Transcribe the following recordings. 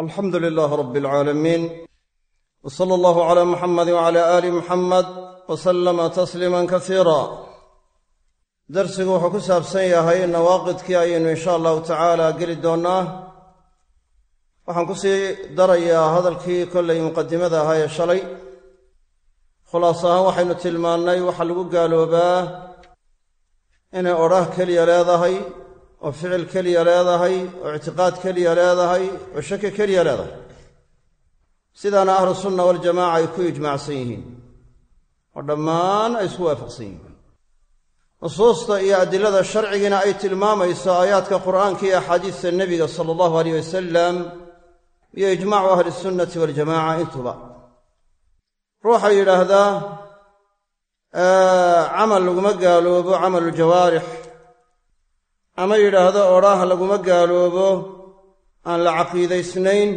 alxamdu lilaahi rabbi alcaalamiin w sala allahu calaa muxamadi wacala aali muxamed wa sallama tasliiman kasiira darsigu wuxuu ku saabsan yahay nawaaqidkii ayaynu insha allahu tacaala geli doonnaa waxaan ku sii darayaa hadalkii kollay muqadimada ahaa ee shalay. Khulaas ahaan waxaynu tilmaannay waxaa lagu gaaloobaa inay odhah keliya leedahay oo ficil keliya leedahay oo ictiqaad keliya leedahay oo shaki keliya leedahay. Sidaana ahlu sunna waljamaaca ay ku ijmaacsan yihiin. Oo dhammaan ay isku waafaqsan yihiin. Nusuusta iyo adilada sharcigiina ay tilmaamayso aayaadka qur'aanka iyo axaadiista nebiga sala allahu aleyh wasalam iyo ijmaacu ahli sunnati waljamaca intuba. Ruuxa yidhaahdaa camal laguma gaaloobo camaluljawaarix ama yidhaahdo odhaah laguma gaaloobo aan la caqiidaysnayn.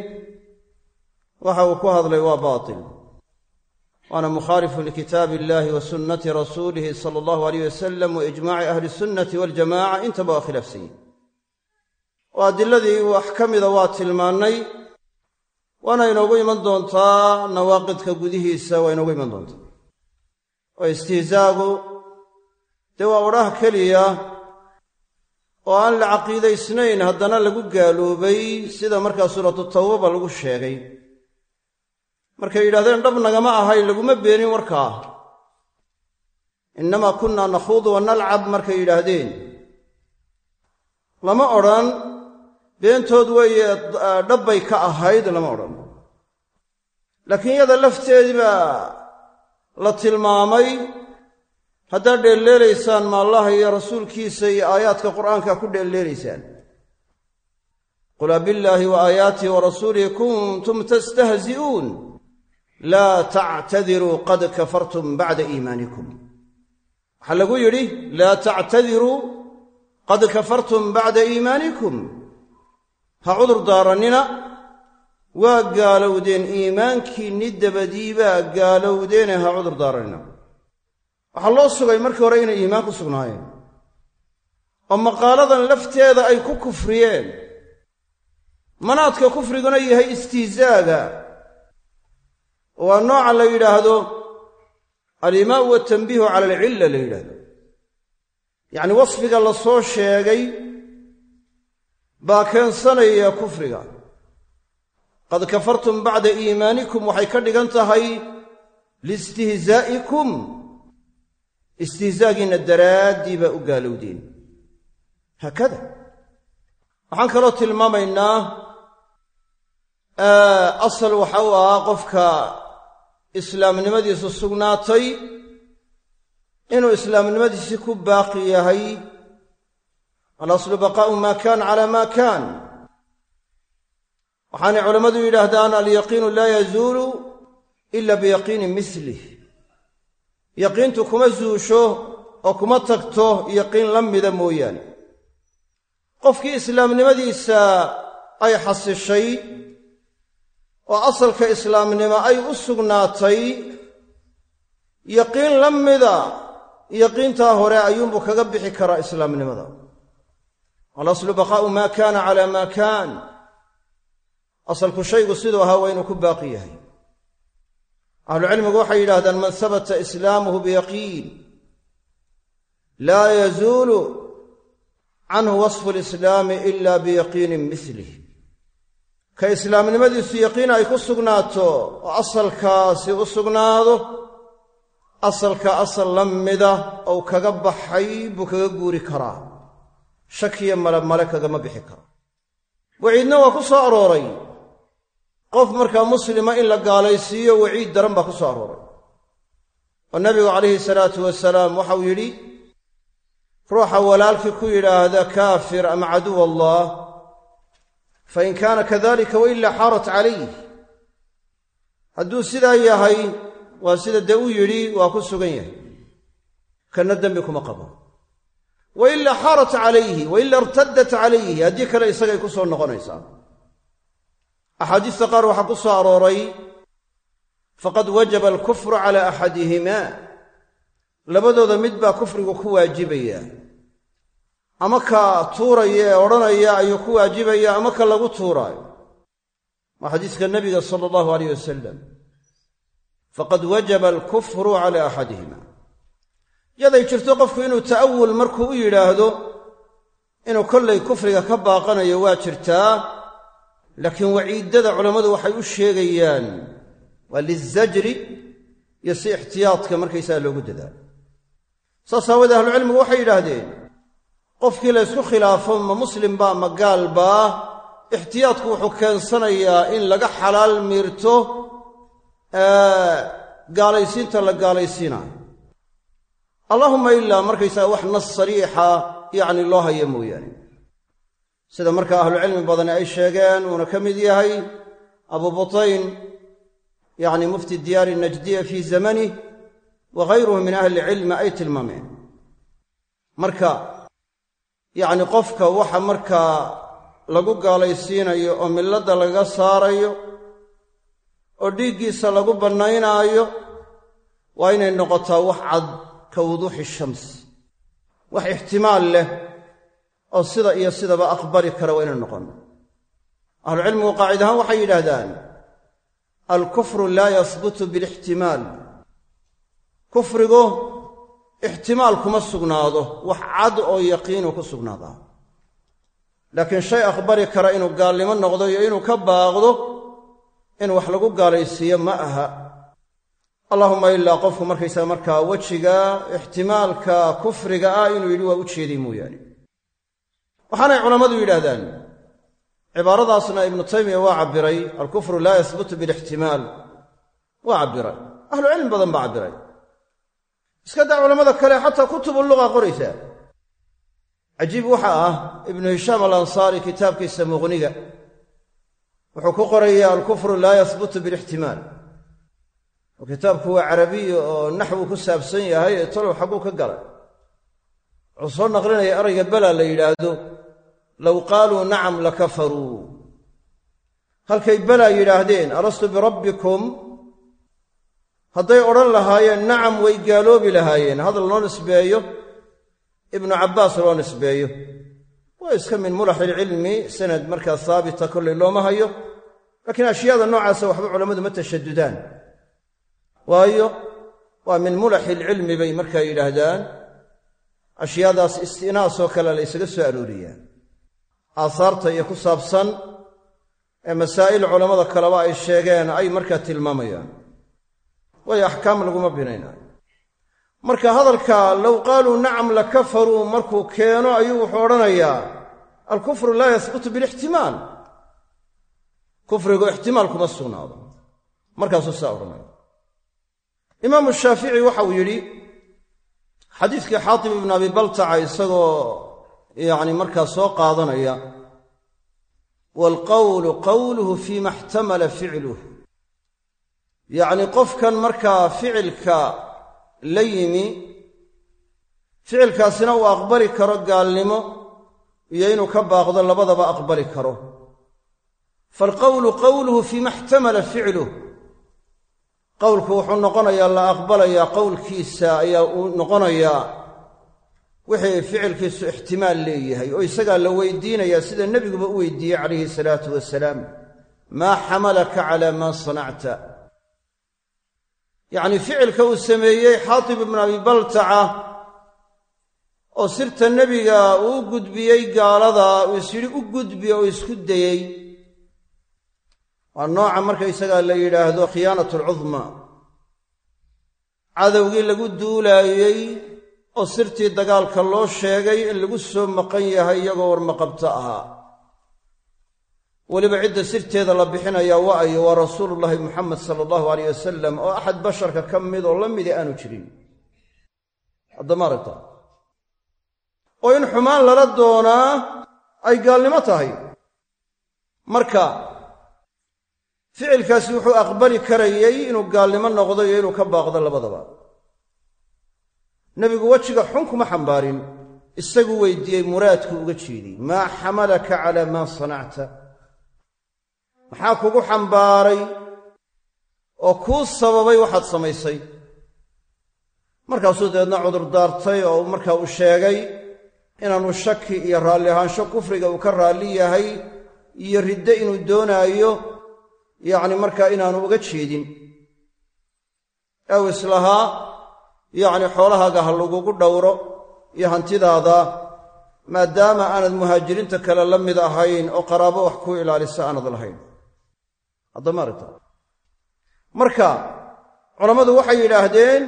Waxa uu ku hadlay waa baatil. Waana mukhaalifu likitaabi illahi wa sunnati rasuulihi sala allahu aleyh wasalam wa ijmaaci ahli sunnati waljamaca intaba waa khilaafsan yihiin oo adiladii wax ka mida waa tilmaannay waana inoogu iman doontaa nawaaqidka gudihiisa waa inoogu iman doontaa. Oo istihzaagu dee waa odhaah keliya oo aan la caqiidaysnayn haddana lagu gaaloobay sida markaa suuratu tawbaba lagu sheegay. Markay yidhahdeen dhab nagama ahay laguma beenin warkaa innamaa kunnaa nakhuudu wa nalcab markay yidhaahdeen. Lama odhan beentood weeye dhabbay ka ahayd lama odhan. Laakiin iyada lafteedii baa la tilmaamay haddaad dheelleelaysaan ma allaha iyo rasuulkiisa iyo aayaadka qur'aanka ku dheelleelaysaan qul abillaahi wa aayaatihi wa rasuulihi kuntum tastahzi'uun. Laa tactadiruu qad kafartum bacda iimaanikum. Waxaa lagu yidhi laa tactadiruu qad kafartum bacda iimaanikum. Ha cudur daarannina waa gaalowdeen iimaankiinni dabadiibaa gaalowdeene ha cudur daarannina waxaa loo sugay markii hore inay iimaan ku sugnaayeen. Oo maqaaladan lafteeda ay ku kufriyeen. Manaadka kufriguna yahay istihzaaga waa nooca la yidhaahdo alimaau watanbiihu cala alcilla la yidhaahdo. Yacni wasfiga la soo sheegay baa keensanaya kufriga. Qad kafartum bacda iimaanikum waxay ka dhigan tahay liistihzaa'ikum istihzaagiinna daraaddii baa u gaalowdeen. Haakada waxaan kaloo tilmaamaynaa asal waxa u ahaa qofka islaamnimadiisu sugnaatay inuu islaamnimadiisii ku baaqi yahay alaslu baqaa'u maa kaan calaa maa kaan. Waxaanay culammadu yidhaahdaan alyaqiinu laa yazuulu ila biyaqiinin mislih yaqiintu kuma zuusho oo kuma tagto yaqiin la mida mooyaane. Qofkii islaamnimadiisa ay xasishay oo asalka islaamnimo ay u sugnaatay yaqiin la mida yaqiintaa hore ayuunbuu kaga bixi karaa islaamnimada. Alaslu baqaa'u maa kaana calaa maa kaan. Asalku shaygu siduu ahaa waa inuu ku baaqi yahay ahlucilmigu waxay yidhahdaan man habata islaamuhu biyaqiin laa yazuulu canhu wasfu lislaami ila biyaqiinin milih ka islaamnimadiisu yaqiin ay ku sugnaato oo asalkaasi u sugnaado asalka asal la mida ou kaga baxay buu kaga guuri karaa. Shakiyo male male kagama bixi karo. Waciidna waa ku soo arooray qof markaa muslima in la gaalaysiiyo waciid daran baa ku soo arooray. Oo nabigu calayhi salaatu wasalaam waxau yidhi ruuxa walaalkii ku yidhaahda kaafir ama caduw allah fain kaana kadalika wailaa xaarat calayh hadduu sidaa yahay waa sida dee u yidhi waa ku sugan yahay. Kanna dembi kuma qabo. Wailaa xaarat calayhi waila irtaddat calayhi haddii kale isagay ku soo noqonaysaa axaadiista qaar waxaa ku soo arooray faqad wajaba alkufru cala axadihimaa labadooda mid baa kufrigu ku waajibaya. Ama ka tuuraya ee odhanaya ayuu ku waajibaya ama ka lagu tuuraayo. Waa xadiiska nabiga sala allahu aleyh wasalam faqad wajaba alkufru cala axadihima. Yaday jirto qofku inuu ta'awul markuu u yidhaahdo inuu kollay kufriga ka baaqanayo waa jirtaa laakiin waciiddada culammadu waxay u sheegayaan waa lizajri iyo si ixtiyaadka markaysaga loogu dadaalo. Saas aawadee ahlucilmigu waxay yidhaahdeen qofkii la ysku khilaafo ma muslim baa ma gaal baa ixtiyaadku wuxuu keensanayaa in laga xalaal miirto gaalaysiinta la gaalaysiinaayo. Allaahumma ilaa markaysaga wax nas sariixa yacni loo haya mooyaane sida markaa ahlucilmi badani ay sheegeen uuna ka mid yahay abu butayn yacni mufti diyaari najdiya fii zamanih wa ghayruhu min ahli cilmi ay tilmaameen. Marka yacni qofka waxa markaa lagu gaalaysiinayo oo milladda lagaga saarayo oo dhiiggiisa lagu bannaynaayo waa inay noqotaa wax cad ka wuduuxi shams wax ixtimaal leh oo sida iyo sidaba aqbali kara waa inay noqon ahlucilmigu qaacid ahaan waxay yidhaahdaan alkufru laa yasbutu bilixtimaal. Kufrigu ixtimaal kuma sugnaado wax cad oo yaqiinu ku sugnaadaa. Laakiin shay aqbali kara inuu gaalnimo noqdo iyo inuu ka baaqdo in wax lagu gaalaysiiyo ma aha. Allahuma ilaa qofku markaysaga markaa wejiga ixtimaalka kufriga ah inuu yidhi waa u jeeday mooyaane waxaanay culammadu yidhaahdaan cibaaradaasna ibnu taymiya waa cabbiray alkufru laa yahbutu bilixtimaal. Waa cabbiray. Ahlu cilmi badan baa cabbiray. Iska daa culammada kale xataa kutubu luqa qoraysaa cajiib waxa ah ibnu hishaam alansaari kitaabkiisa muqniga wuxuu ku qoraya alkufru laa yahbutu bilixtimaal. Oo kitaabku waa carabiya oo naxwu ku saabsan yahay ee tolow xagguu ka galay wuxuu soo naqlinaya erayga bela la yidhaahdo low qaaluu nacam lakafaruu halkay belaa yidhaahdeen alastu birabbikum hadday odhan lahaayeen nacam way gaaloobi lahaayeen. Hadal loo nisbeeyo ibnu cabbaas loo nisbeeyo. Waa iska min mulax ilcilmi sanad markaa haabita kollay looma hayo. Laakiin ashyaada noocaasa waxba culammadu ma tashadudaan waayo waa min mulaxi ilcilmi bay markaa yidhaahdaan ashyaadaas istinaasoo kale la ysaga soo arooriyaa aahaarta iyo ku saabsan ee masaa'il culammada kaleba ay sheegeen ay markaa tilmaamayaan. Waayo axkaam laguma binaynaayo. Marka hadalka low qaaluu nacam lakafaruu markuu keeno ayuu wuxuu odhanayaa alkufru laa yahbutu bilixtimaal. Kufrigu ixtimaal kuma sugnaado. Markaasuu saa odhanaya. Imaamu shaafici waxauu yidhi xadiiskii xaatib ibnu abi baltaca isagoo yacni markaa soo qaadanaya waalqawlu qawluhu fiima ixtamala ficluh yacni qofkan markaa ficilka la yimi ficilkaasina uu aqbali karo gaalnimo iyo inuu ka baaqdo labadaba aqbali karo. Faalqawlu qawluhu fiima ixtamala ficluh qowlku wuxuu noqonayaa la aqbalayaa qowlkiisa ayaa uu noqonayaa wixii ficilkiisu ixtimaal leeyahay oo isagaa la weydiinayaa sida nebiguba u weydiiyey calayhi salaatu wasalaam maa xamalaka calaa maa sanacta. Yacnii ficilka uu sameeyey xaatib ibnu abi baltaca oo sirta nebiga uu u gudbiyey gaalada uu is yidhi u gudbi oo isku dayey waa nooca markaysagaa la yidhaahdo khiyaanat alcudmaa cadowgii lagu duulaayey oo sirtii dagaalka loo sheegay in lagu soo maqan yahay iyagoo warmaqabto ahaa. Weliba cidda sirteeda la bixinayaa wa'ayo waa rasuulullaahi muxamed sala allahu aleyh wasalam oo axad basharka ka mid oo la midi aanu jirin. Haddama aragta oo in xumaan lala doonaa ay gaalnimo tahay. Marka ficilkaasi wuxuu aqbali karayey inuu gaalnimo noqdo iyo inuu ka baaqdo labadaba. Nebigu wejiga xun kuma xambaarin. Isagu weydiiyey muraadku uga jeediyey maa xamalaka calaa maa sanacta. Maxaa kugu xambaaray? Oo kuu sababay waxaad samaysay. Markaasuu dabeedna cudurdaartay oo markaa uu sheegay inaanu shaki iyo raalli ahaansho kufriga uu ka raalli yahay iyo riddo inuu doonaayo yacni markaa inaanu uga jeedin. Ew islahaa yacni xoolahaaga ha lagugu dhowro iyo hantidaada maadaama aanad muhaajiriinta kale la mid ahayn oo qaraabo wax ku ilaalisa aanad lahayn. Haddamaarta marka culammadu waxay yidhaahdeen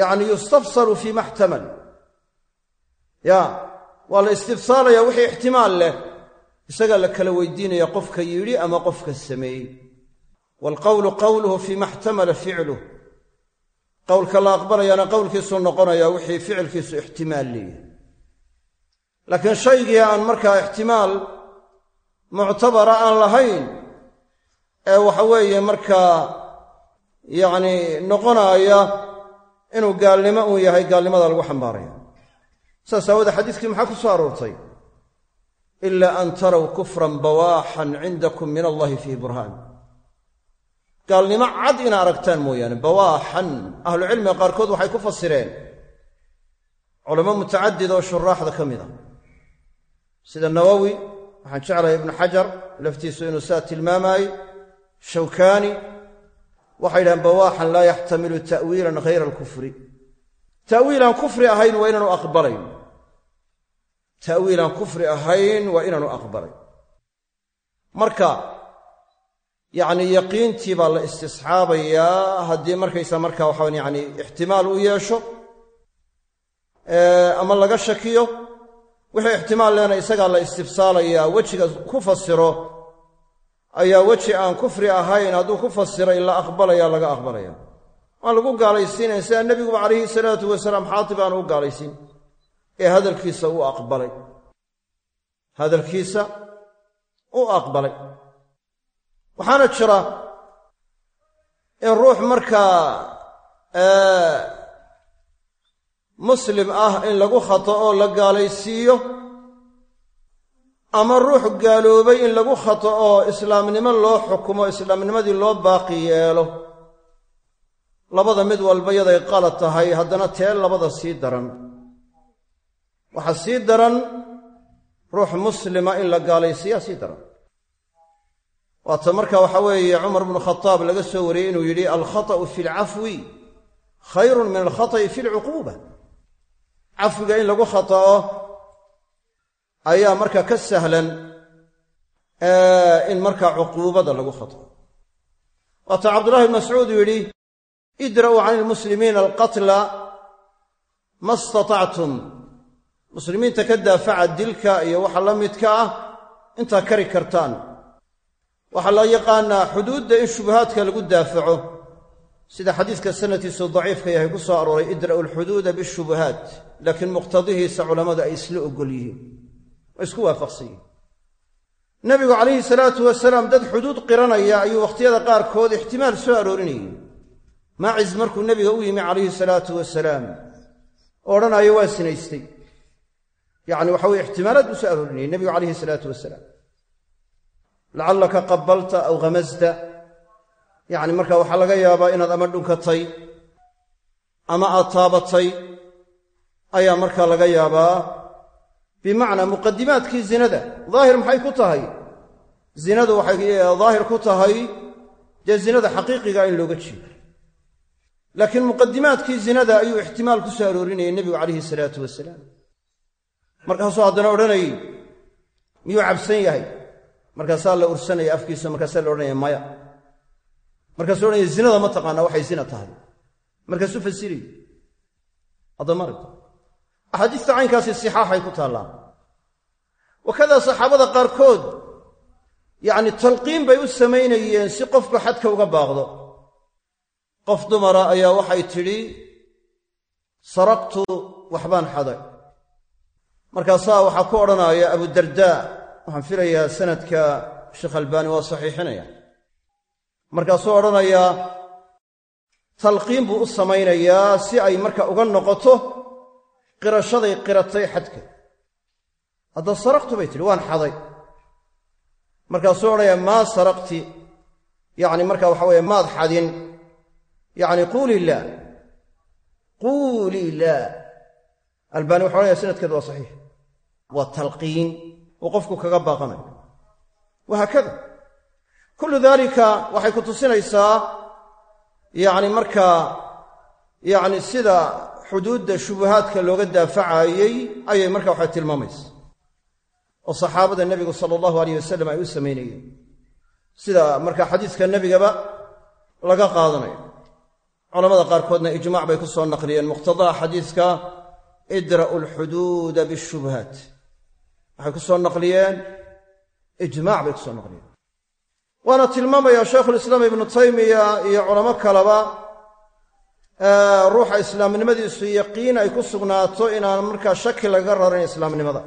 yacni yustafsalu fii ma xtamal ya waa la istifsaalayaa wixii ixtimaal leh. Isagaa la kala weydiinaya qofka yidhi ama qofka sameeyey waalqowlu qowluhu fii ma xtamala ficluh qowlka la aqbalayaana qowlkiisuu noqonayaa wixii ficilkiisu ixtimaal leeyahay laakiin shaygii aan markaa ixtimaal muctabara aan lahayn ee waxa weeye markaa yacni noqonaaya inuu gaalnimo uu yahay gaalnimada lagu xambaaraya saas aawoodee xadiiskii maxaa ku soo aroortay ilaa an taraw kufran bawaaxan cindakum min allahi fiihi burhaan gaalnimo cad ina aragtaan mooyaane. Bawaaxan. Ahlucilmiga qaarkood waxay ku fasireen culamo mutacadid oo shuraaxda ka mid a sida nawowi waxaan jeclahay ibnu xajar laftiisu inuu saa tilmaamaayo shawkaani waxay yidhahaan bawaaxan laa yaxtamilu ta'wiilan hayra alkufri. Ta'wiilaan kufri ahayn waa inaanu aqbalayn. Ta'wiilaan kufri ahayn waa inaanu aqbalayn. Marka yacni yaqiintii baa la istisxaabayaa haddii markaysa marka waxaan yacni ixtimaal u yeesho ama laga shakiyo. Wixii ixtimaal leena isagaa la istifsaalayaa wejiga ku fasiro. Ayaa weji aan kufri ahayn hadduu ku fasiray la aqbalaya laga aqbalaya waan lagu gaalaysiinayn sidaa nebiguba calayhi salaatu wasalaam xaatib aan u gaalaysiin ee hadalkiisa u aqbalay. Hadalkiisa u aqbalay waxaana jira in ruux markaa muslim ah in lagu khato oo la gaalaysiiyo ama ruux gaaloobay in lagu khato oo islaamnimo loo xukumo islaamnimadii loo baaqi yeelo. Labada mid walba yaday qalad tahay haddana tee labada sii daran. Waxaa sii daran ruux muslima in la gaalaysiiyaa sii daran waata marka waxaa weeye cumar bnu khataab laga soo wariyey inuu yidhi alkhata'u fi lcafwi khayrun min alkhata'i fi lcuquuba cafwiga in lagu khata'o ayaa markaa ka sahlan in markaa cuquubada lagu khata'o. Waata cabdullahi bn mascuud yidhi idra'uu can ilmuslimiina alqatla ma istatactum muslimiinta ka daafaca dilka iyo waxa la midka ah intaa kari kartaan waxaa la yaqaanaa xuduudda in shubahaadka lagu daafaco. Sida xadiiska sanadkiisu daciifka yahay ku soo arooray idra'u alxuduuda bishubuhaat. Laakiin muqtadihiisa culammadu ay isla ogol yihiin. Waa isku waafaqsan nebigu calayhi salaatu wasalaam dad xuduud qiranaya ayuu wakhtiyada qaarkood ixtimaal soo aroorinayay. Maacis markuu nebiga u yimi calayhi salaatu wasalaam oo odhanayo waa sinaystay. Yacni waxa weye ixtimaalaad buu soo aroorinayay nebigu calayhi salaatu wasalaam lacallaka qabalta aw khamasta yacni marka waxaa laga yaabaa inaad ama dhunkatay ama aad taabatay ayaa markaa laga yaabaa. Bimacnaa muqadimaadkii zinada daahir maxay ku tahay? Zinadu waxay daahir ku tahay dee zinada xaqiiqiga in looga jeedo. Laakiin muqadimaadkii zinada ayuu ixtimaal ku soo aroorinayay nebigu calayhi salaatu wasalaam. Markaasuu haddana odhanayay miyuu cabsan yahay markaasaa la ursanaya afkiisa markaasaa la odhanaya maya. Markaasuu odhanaya zinada ma taqaanaa waxay zina tahay. Markaasuu fasirayy haddamart axaadiista caynkaasi sixaaxay ku taallaan. Wakadaa saxaabada qaarkood yacni talqiin bay u samaynayeen si qofku xadka uga baaqdo. Qof dumara ayaa waxay tidhi saraqtu waxbaan xaday. Markaasaa waxaa ku odhanaya abudardaa waxaan filayaa sanadka sheekh albaani waa saxiixinaya. Markaasuu odhanayaa talqiin buu u samaynayaa si ay marka uga noqoto qirashaday qiratay xadka. Hadda saraqtu bay tidhi waan xaday. Markaasuu odhanayaa maa saraqti? Yacni marka waxa weeye maad xadin. Yacni quulii laa quulii laa albaani wuxu odhanaya sanadkeedu waa saxiix. Waa talqiin uu qofku kaga baaqanayo wahaakada kullu daalika waxay ku tusinaysaa yacni markaa yacni sida xuduudda shubuhaadka looga daafacaayey ayay marka waxay tilmaamaysa. Oo saxaabada nebigu sala allahu aleyh wasalam ay u samaynayeen sida marka xadiiska nebigaba laga qaadanayo culamada qaarkoodna ijmac bay ku soo naqliyeen muqtadaha xadiiska idra'u alxuduuda bishubuhaat waxay ku soo naqliyeen? Ijmac bay ku soo naqliyeen. Waana tilmaamaya shaykhulislaam ibnu taymiya iyo culamo kaleba ruuxa islaamnimadiisu yaqiin ay ku sugnaato inaan markaa shaki laga rarin islaamnimada.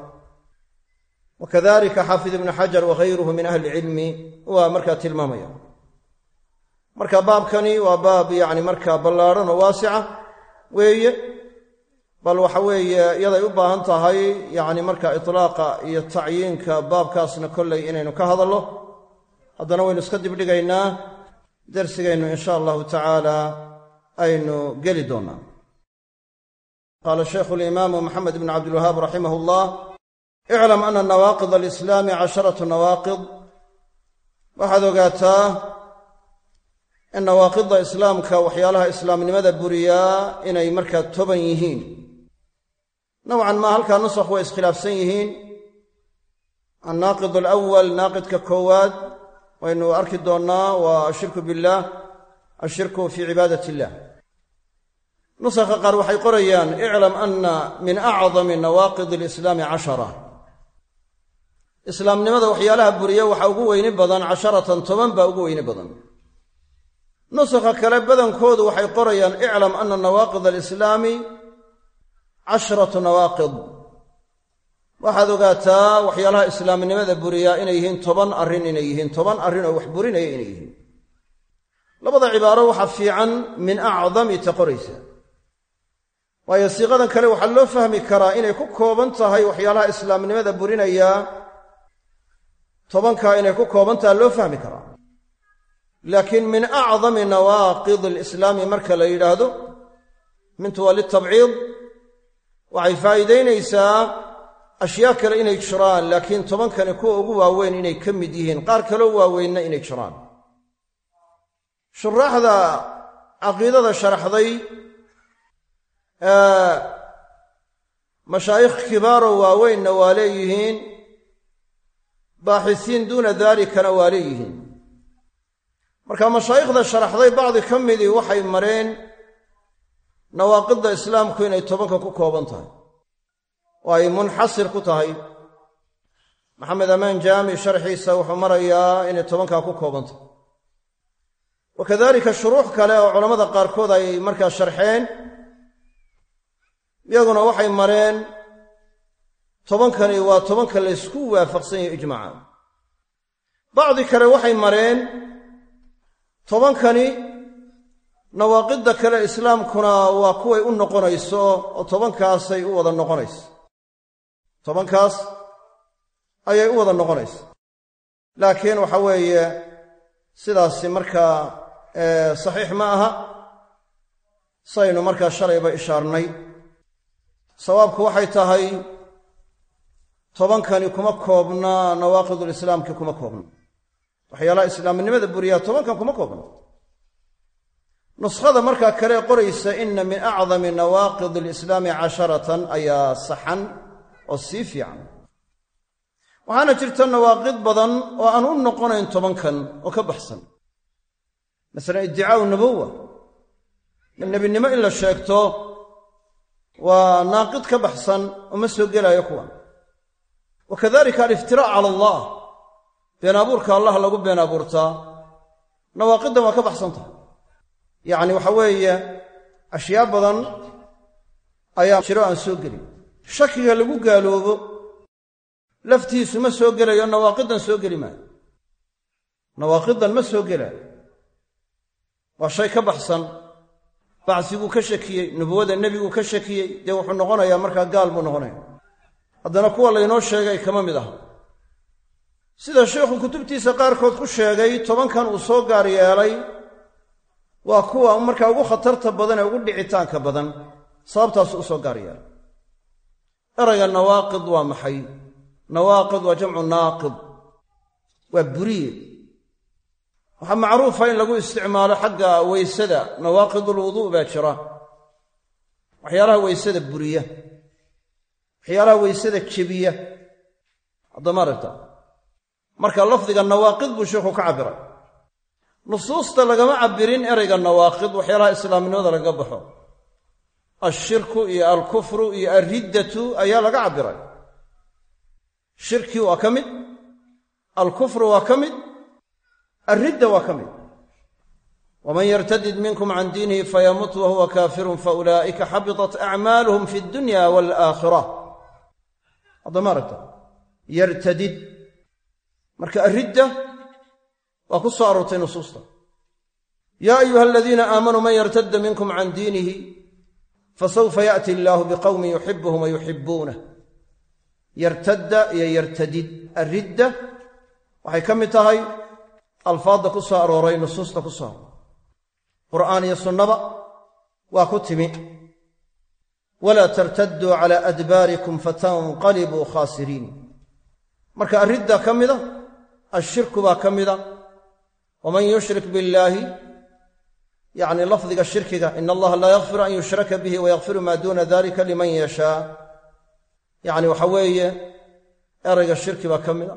Wakadalika xaafid ibnu xajar wagayruhu min ahli ilcilmi waa markaa tilmaamaya. Marka baabkani waa baab yacni markaa ballaadhan oo waasica weeye bal waxa weeye iyaday u baahan tahay yacni marka itlaaqa iyo tacyiinka baabkaasna kollay inaynu ka hadallo. Haddana waynu iska dibdhigaynaa. Darsigaynu insha allahu tacaala aynu geli doonnaa qaala shaykhu alimaamu maxamed bn cabdilwahaab raximah llah iclam ana nawaaqid alislaami casharatu nawaaqid waxaad ogaataa in nawaaqidda islaamka waxyaalaha islaamnimada buriyaa inay markaa toban yihiin nowcan maa halkaa nusakh way iskhilaafsan yihiin. Annaaqid alawal naaqidka koowaad waynu arki doonnaa waa ashirku billaah ashirku fii cibaadat illah nusakha qaar waxay qorayaan iclam anna min acdami nawaaqid alislaami cashara. Islaamnimada waxyaalaha buriya waxaa ugu weyni badan casharatan toban baa ugu weyni badan. Nusakha kale badankoodu waxay qorayaan iclam ana nawaaqid alislaami cashratu nawaaqid. Waxaad ogaataa waxyaalaha islaamnimada buriyaa inay yihiin toban arrin inay yihiin toban arrin oo wax burinaya inay yihiin. Labada cibaaro waxaa fiican min acdami ta qoraysa waayo siiqadan kale waxaa loo fahmi karaa inay ku kooban tahay waxyaalaha islaamnimada burinaya. Tobankaa inay ku kooban taha loo fahmi karaa. Laakiin min acdami nawaaqid alislaami marka la yidhaahdo mintu waa litabciid waxay faa'iidaynaysaa ashyaa kale inay jiraan laakiin tobankani kuwa ugu waaweyn inay ka mid yihiin. Qaar kaloo waaweynna inay jiraan. Shuraaxda caqiidada sharaxday mashaayikh kibaaroo waaweynna waa leeyihiin baaxisiin duuna daalikana waa leeyihiin. Marka mashaayikhda sharaxday bacdi ka midii waxay mareen nawaaqidda islaamku inay tobanka ku kooban tahay. Oo ay munxasir ku tahay. Maxamed amaan jaami sharxiisa wuxuu marayaa inay tobankaa ku kooban tahay. Wa kadalika shuruux kale oo culammada qaarkood ay markaa sharxeen iyaguna waxay mareen tobankani waa tobanka laysku waafaqsan yahay ijmaaca bacdi kale waxay mareen tobankani nawaaqidda kale islaamkuna waa kuway u noqonayso oo tobankaasay u wada noqonayso. Tobankaas ayay u wada noqonaysa laakiin waxa weeye sidaasi markaa saxiix ma aha. Saynu markaa shalayba ishaarnay. Sawaabku waxay tahay tobankani kuma koobna nawaaqidulislaamki kuma koobna. Waxyaalaha islaamnimada buriyaa tobankan kuma koobna nuskhada markaa kale qoraysa ina min acdami nawaaqid alislaami casharatan ayaa saxan oo sii fiican. Waxaana jirta nawaaqid badan oo aan u noqonayn tobankan oo ka baxsan. Masalan iddicaau nabowa nebinimo in la sheegto waa naaqid ka baxsan uma soo gelaayo kuwan wa kadalika aliftiraac cala allah. Been abuurka allah lagu been abuurtaa. Nawaaqiddan waa ka baxsan tahay yacni waxa weeye ashyaa badan ayaa jiro aan soo gelin. Shakiga lagu gaaloobo laftiisu ma soo gelayo nawaaqidan soo geli maayo. Nawaaqidan ma soo gelaayo waa shay ka baxsan. Bacsiguu ka shakiyey nubuwada nebiguu ka shakiyey dee wuxuu noqonayaa markaa gaal buu noqonaya haddana kuwa laynoo sheegay kama mid aha. Sida sheikhu kutubtiisa qaarkood ku sheegay tobankan uu soo gaar yeelay waa kuwa markaa ugu khatarta badan ee ugu dhicitaanka badan sababtaasu u soo gaar yeelay. Erayga nawaaqid waa maxay? Nawaaqid waa jamcu naaqid. Waa buriye waxaa macruufa in lagu isticmaalo xagga weysada. Nawaaqid ulwuduu baa jira. Waxyaalaha weysada buriya. Waxyaalaha weysada jebiya. Haddama aragta marka lafdiga nawaaqid buu sheikhu ka cabbiray nusuusta lagama cabbirin ereyga nawaaqid waxyaalaha islaamnimada laga baxo. Ashirku iyo alkufru iyo alriddatu ayaa laga cabbiray. Shirki waa ka mid alkufru waa ka mid alridda waa ka mid. Waman yartadid minkum can diinihi fayamut wahuwa kaafirun faulaa'ika xabitat acmaaluhum fi dunya waalaakhira haddama aragta yartadid. Marka waa ku soo aroortay nusuusta. Yaa ayuha aladiina aamanuu man yartadda minkum can diinihi fasawfa yaأti illaahu biqowmin yuxibuhum wa yuxibuunah yartadda iyo yartadid alridda waxay ka mid tahay alfaadda ku soo arooray nusuusta ku soo arooray. Qur'aan iyo sunnaba waa ku timi. Walaa tartadduu calaa adbaarikum fatanqalibuu khaasiriin. Marka arridda ka mida ashirku baa ka mida waman yushrik billaahi yacni lafdiga shirkiga ina allaha laa yakfiru an yushraka bihi wayakfiru maa duuna dalika liman yashaa yacni waxa weeye erayga shirki baa ka mida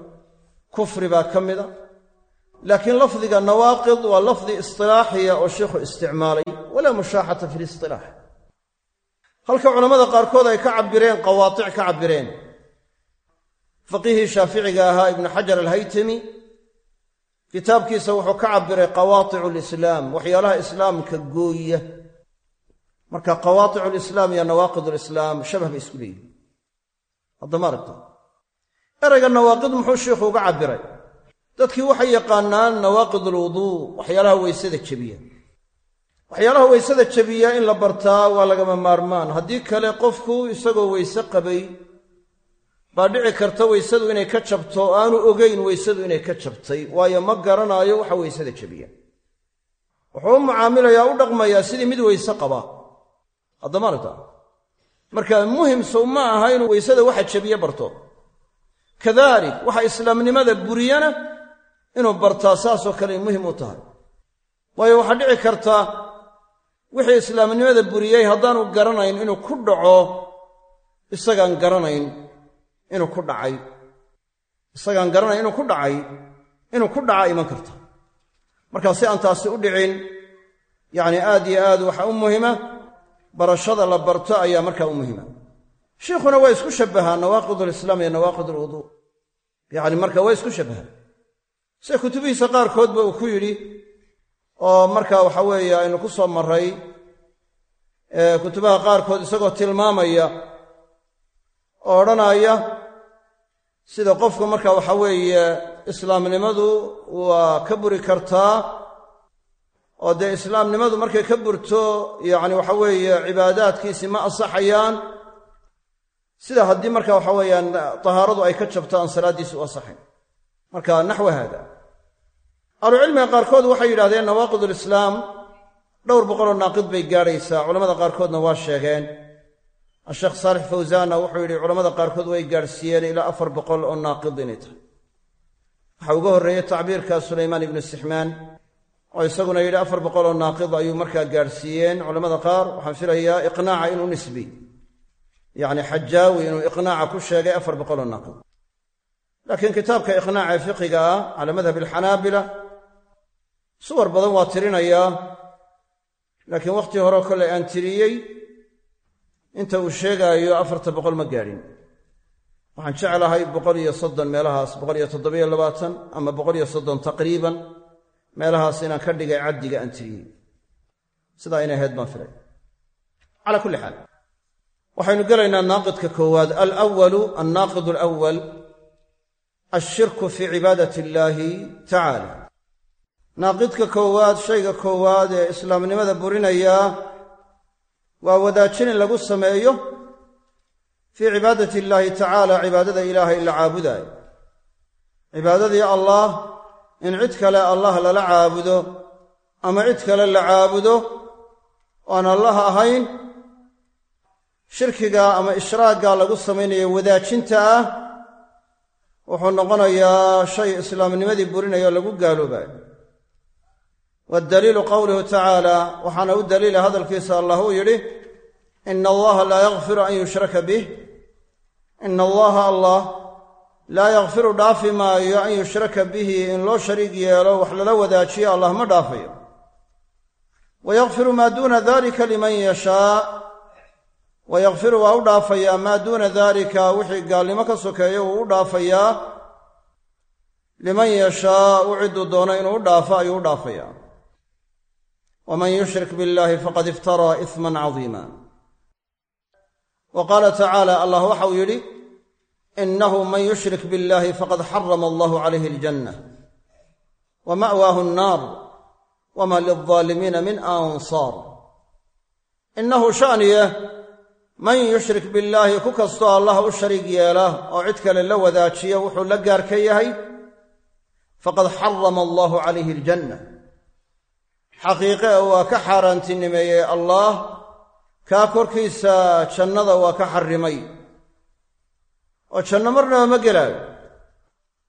kufri baa ka mida laakiin lafdiga nawaaqid waa lafdi istilaaxiya oo sheikhu isticmaalay walaa mushaaxata fi listilaax halka culammada qaarkood ay ka cabbireen qawaatic ka cabbireen faqihii shaaficiga ahaa ibnu xajar alhaytami kitaabkiisa wuxuu ka cabbiray qawaaticu lislaam waxyaalaha islaamka gooya. Marka qawaaticu lislaam iyo nawaaqid lislaam shabah bay isku leeyihiin haddama aragta erayga nawaaqid muxuu sheikhu uga cabbiray. Dadkii waxay yaqaanaan nawaaqid alwuduu waxyaalaha weysada jebiya. Waxyaalaha weysada jebiya in la bartaa waa lagama maarmaan. Haddii kale qofku isagoo weyse qabay baa dhici karta weysadu inay ka jabto aanu ogeyn weysadu inay ka jabtay. Waayo ma garanaayo waxa weysada jebiya wuxuu u mucaamilayaa u dhaqmayaa sidii mid weyse qaba. Haddama aragta? Marka muhiim sow ma aha inuu weysada waxa jebiye barto. Kadalik waxa islaamnimada buriyana inuu bartaa saasoo kale muhiim u tahay. Waayo waxaa dhici karta wixii islaamnimada buriyey haddaanu garanayn inuu ku dhaco isagaan garanayn inuu ku dhacay. Isagaan garanayn inuu ku dhacay inuu ku dhaca iman karta. Markaa si aan taasi u dhicin yacni aad iyo aad waxa u muhima barashada la barto ayaa markaa u muhima. Sheikhuna waa isku shabbahaa nawaaqid alislaam iyo nawaaqid alwuduu yacni marka waa isku shabbahaa sida kutubihiisa qaarkoodba uu ku yidhi oo marka waxa weeye aynu ku soo marray kutubaha qaarkood isagoo tilmaamaya oo odhanaya sida qofku marka waxa weeye islaamnimadu waa ka buri kartaa oo dee islaamnimadu markay ka burto yacni waxa weeye cibaadaadkiisi ma asaxayaan sida haddii marka waxa weeyaan tahaaradu ay ka jabto aan salaaddiisi u asaxayn marka naxwa haada. Ahlucilmiga qaarkood waxay yidhahdeen nawaaqid ulislaam dhowr boqoloo naaqid bay gaadhaysaa culamada qaarkoodna waa sheegeen asheekh saalix fawsaanna wuxuu yidhi culamada qaarkood way gaadhsiiyeen ilaa afar boqol oo naaqid inay tahay waxaa uga horreeyey tacbiirka sulaymaan ibnu sixmaan oo isaguna yidhi afar boqoloo naaqid ayuu markaa gaadhsiiyeen. Culamada qaar waxaan filayaa iqnaaca inuu nisbi. Yacni xajaawi inuu iqnaaca ku sheegay afar boqoloo naaqid. Laakiin kitaabka iqnaaca ee fiqiga ah cala madhab alxanaabila suwar badan waa tirinayaa laakiin wakhtii horeo kolley aan tiriyey inta uu sheegaayo afarta boqol ma gaadhin. Waxaan jeclahay boqol iyo soddon meelahaas boqol iyo toddobiyo labaatan ama boqol iyo soddon taqriiban meelahaas inaan ka dhigay caddiga aan tiriyey. Sidaa inay ahayd baan filay calaa kulli xaal. Waxaynu gelaynaa naaqidka koowaad. Alwalu annaaqid alawal alshirku fii cibaadati illaahi tacaala naaqidka koowaad shayga koowaad ee islaamnimada burinayaa waa wadaajin in lagu sameeyo fii cibaadati illaahi tacaala cibaadada ilaahay la caabudaayo cibaadadii allaah in cid kale allah lala caabudo ama cid kale la caabudo oan allah ahayn shirkiga ama ishraagga lagu samaynayo wadaajinta ah wuxuu noqonayaa shay islaamnimadii burinayo lagu gaaloobayo waddaliilu qowluhu tacaala waxaana u daliila hadalkiisa allah uu yidhi ina allaha laa yakfiru an yushraka bih. Ina allaha allah laa yakfiru dhaafi maayo an yushraka bihi in loo shariig yeelo wax lala wadaajiyo allah ma dhaafayo. Wayakfiru maa duuna dalika liman yashaa. Wayakfiru waa u dhaafayaa maa duuna dalika wixii gaalnimo ka sokeeyo wuu u dhaafayaa. Liman yashaau cidduu doono inuu u dhaafo ayuu u dhaafayaa waman yushrik billahi faqad iftaraa isman cadiima wa qaala tacaala allah waxau yidhi inahu man yushrik billahi faqad xarama allahu calayhi aljanna wa ma'waahu annaar wama lilظaalimiina min ansaar innahu sha'niye man yushrik billaahi ku kastoo allah u shariig yeela oo cid kale la wadaajiya wuxuu la gaar ka yahay faqad xarama allahu calayhi aljanna xaqiiqe waa ka xaaraantinimeeyey allaah kaa korkiisa jannada waa ka xarrimay oo janno marnaba ma gelaayo.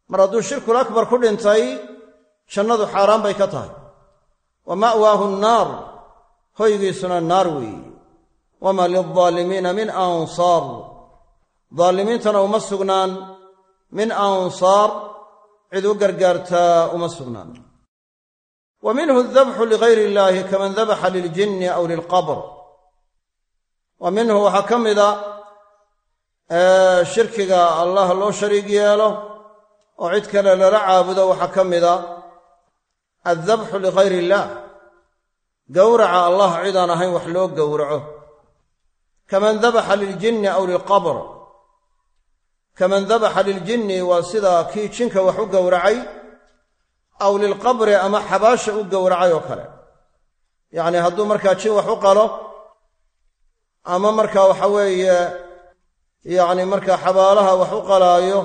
Mar hadduu shirkul akbar ku dhintay jannadu xaaraan bay ka tahay. Wa ma'waahu nnaar hoygiisuna naar weeye. Wamaa lildaalimiina min ansaar daalimiintana uma sugnaan. Min ansaar cid u gargaartaa uma sugnaan wa minhu adabxu ligayr illaahi kaman dabaxa liljinni aw lilqabr wa minhu waxaa ka mida shirkiga allah loo shariig yeelo oo cid kale lala caabudo waxaa ka mida addabxu ligayr illaah gowraca allah cidaan ahayn wax loo gowraco. Kaman dabaxa liljinni aw lilqabr kaman dabaxa liljinni waa sida kii jinka wax u gowracay aw lilqabri ama xabaasha u gowracay oo kale. Yacni hadduu markaa jin wax u qalo ama markaa waxa weeye yacni markaa xabaalaha wax u qalaayo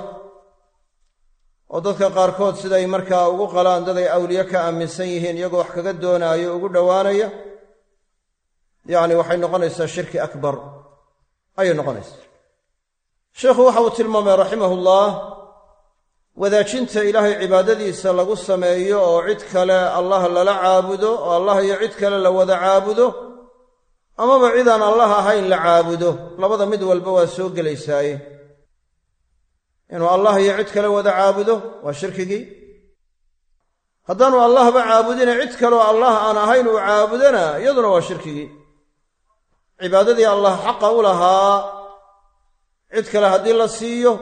oo dadka qaarkood siday markaa ugu qalaan dad ay ka aaminsan yihiin iyagoo wax kaga doonaayo ugu dhowaanaya yacni waxay noqonaysaa shirki akbar. Ayay noqonaysaa. Sheikhu waxa uu tilmaamay raximahullah wadaajinta ilaahay cibaadadiisa lagu sameeyo oo cid kale allah lala caabudo oo allah iyo cid kale la wada caabudo amaba cidaan allah ahayn la caabudo. Labada mid walba waa soo gelaysaaye. Inuu allah iyo cid kale wada caabudo waa shirkigii. Haddaanu allahba caabudina cid kaleoo allah aan ahayn uu caabudana iyaduna waa shirkigii. Cibaadadii allah xaqa u lahaa. Cid kale haddii la siiyo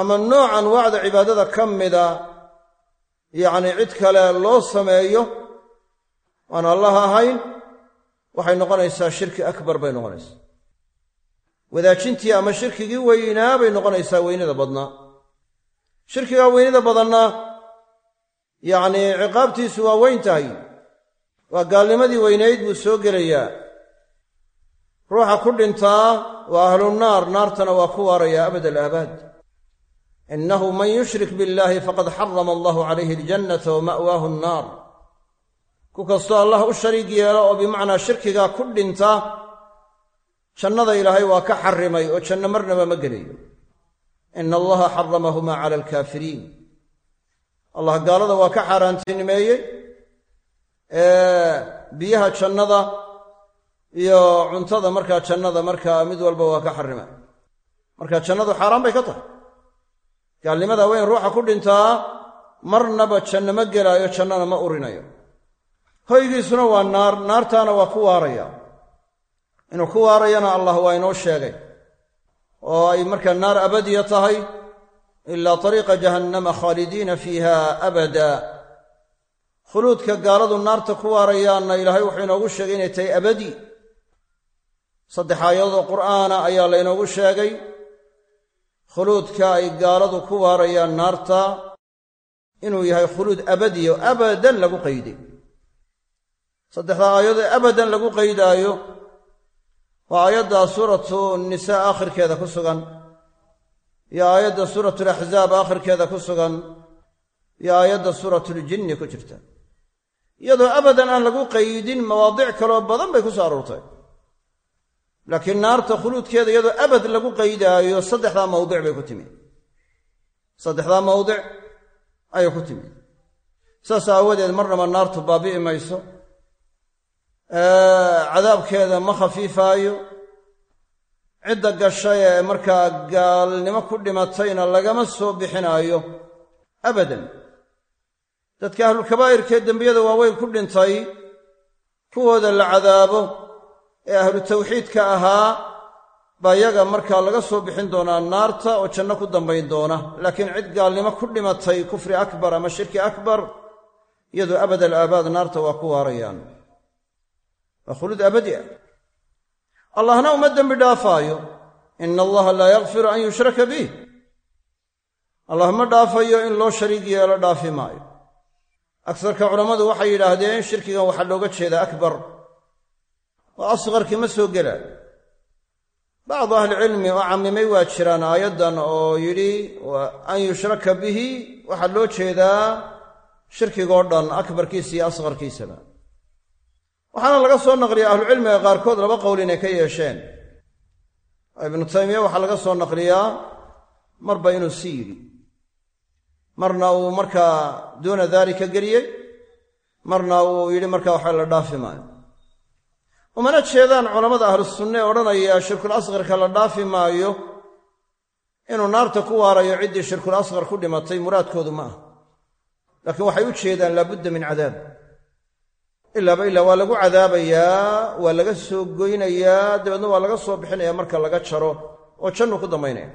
ama nooc anwaacda cibaadada ka mida yacnii cid kale loo sameeyo aan allah ahayn waxay noqonaysaa shirki akbar bay noqonaysaa. Wadaajintii ama shirkigii weynaa bay noqonaysaa weynida badnaa. Shirkigaa weynida badanna yacnii ciqaabtiisu waa weyn tahay. Waa gaalnimadii weynayd buu soo gelayaa. Ruuxa ku dhintaa waa ahlunaar naartana waa ku waarayaa abad alaabaad innahu man yushrik biاllahi faqad xarama allahu calayhi aljannata wa ma'waahu annaar ku kastoo allah u shariig yeelo oo bimacnaa shirkigaa ku dhinta jannada ilaahay waa ka xarimay oo janno marnaba ma gelayo ina allaha xaramahumaa cala alkaafiriin allah gaalada waa ka xaaraantinimeeyey biyaha jannada iyo cuntada markaa jannada markaa mid walba waa ka xarimay marka jannadu xaaraan bay ka tahay gaalnimada weyn ruuxa ku dhintaa marnaba janno ma gelaayo jannana ma urinayo. Hoygiisuna waa naar naartaana waa ku waaraya. Inuu ku waarayana allah waa inoo sheegay. Oo ay markaa naar abadiya tahay ilaa ariiqa jahannama khaalidiina fiiha abada. Khuluudka gaaladu naarta ku waarayaanna ilaahay wuxuu inoogu sheegay inay tahay abadi. Saddex aayadood qur'aana ayaa laynoogu sheegay khuluudka ay gaaladu ku waarayaan naarta inuu yahay khuluud abadiyo abadan lagu qayday. Saddexdaa aayadoo abadan lagu qaydaayo waa aayadda suuratu nisaa aakhirkeeda ku sugan iyo aayadda suuratu alaxzaab aakhirkeeda ku sugan iyo aayadda suuratuljinni ku jirta. Iyadoo abadan aan lagu qaydin mawaadic kaloo badan bay ku soo aroortay laakiin naarta khuluudkeeda iyadoo abad lagu qaydaayo saddexdaa mawdic bay ku timi saddexdaa mawdic ayay ku timi saas aawadeed marnaba naartu baabi'i mayso. Cadaabkeeda ma khafiifaayo. Cidda gashay ee markaa gaalnimo ku dhimatayna lagama soo bixinaayo. Abadan. Dadka ahlulkabaa'irkee dembiyada waaweyn ku dhintay kuwooda la cadaabo ee ahlu tawxiidka ahaa baa yaga markaa laga soo bixin doonaa naarta oo janno ku dambayn doona. Laakiin cid gaalnimo ku dhimatay kufri akbar ama shirki akbar iyadoo abad alaabaad naarta waa ku waarayaan. Waa khulud abadi ah. Allahna uma dembi dhaafaayo. Ina allaha laa yakfiru an yushraka bih allah ma dhaafayo in loo shariig yeelo dhaafi maayo. Agsarka culammadu waxay yidhaahdeen shirkigan waxaa looga jeedaa akbar oo asqarkii ma soo gelaayo bacdu ahlicilmi oo cammimay waa jiraan aayaddan oo yidhi an yushraka bihi. Waxaa loo jeedaa shirkigoo dhan akbarkiisa iyo asqarkiisaba. Waxaana laga soo naqliyay ahlucilmiga qaarkood laba qowl inay ka yeesheen. Ibnu taymiya waxaa laga soo naqliyaa marba inuu si yidhi. Marna uu markaa duuna daalika geliyey. Marna uu yidhi markaa waxa la dhaafi maayo umana jeedaan culammada ahlusunne ee odhanaya shirkul asqarka la dhaafi maayo inuu naarta ku waarayo ciddii shirkul asqar ku dhimatay muraadkoodu ma ah laakiin waxay u jeedaan laabudda min cadaab. Ilaaba ilaa waa lagu cadaabayaa waa laga soo goynayaa dabeedna waa laga soo bixinaya marka laga jaro oo jannu ku dambaynaya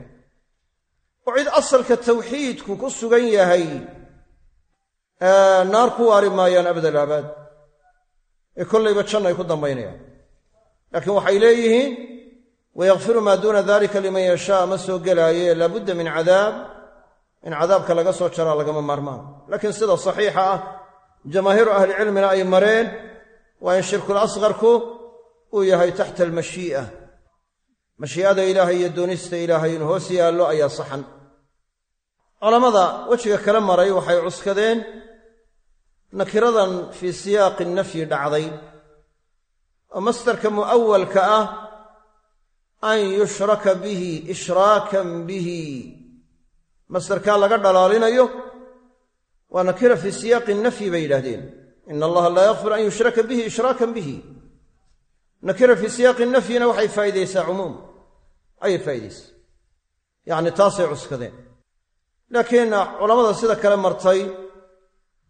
oo cid asalka tawxiidku ku sugan yahay naar ku waari maayaan abadal aabaad ee kollayba janno ay ku dambaynayaan laakiin waxay leeyihiin wayakfiru maa duuna dalika liman yashaa. Ma soo gelaaye laabudda min cadaab in cadaabka laga soo jaraa lagama maarmaan. Laakiin sida saxiixa ah jamaahiiru ahlicilmina ay mareen waa in shirkul asqarku uu yahay taxta almashii'a. Mashii'ada ilaahay iyo doonista ilaahay inuu hoos yaallo ayaa saxan. Culammada wejiga kale maray waxay cuskadeen nakiradan fii siyaaqi nafyi dhacday oo mastarka mu'awalka ah an yushraka bihi ishraakan bihi. Mastarkaa laga dhalaalinayo waa nakira fii siyaaqi nafyi bay yidhahdeen ina allaha laa yakfir an yushraka bihi ishraakan bihi. Nakira fii siyaaqi nafyina waxay faa'idaysaa cumuum. Ayay faa'idaysaa. Yacni taasay cuskadeen. Laakiin culammada sida kale martay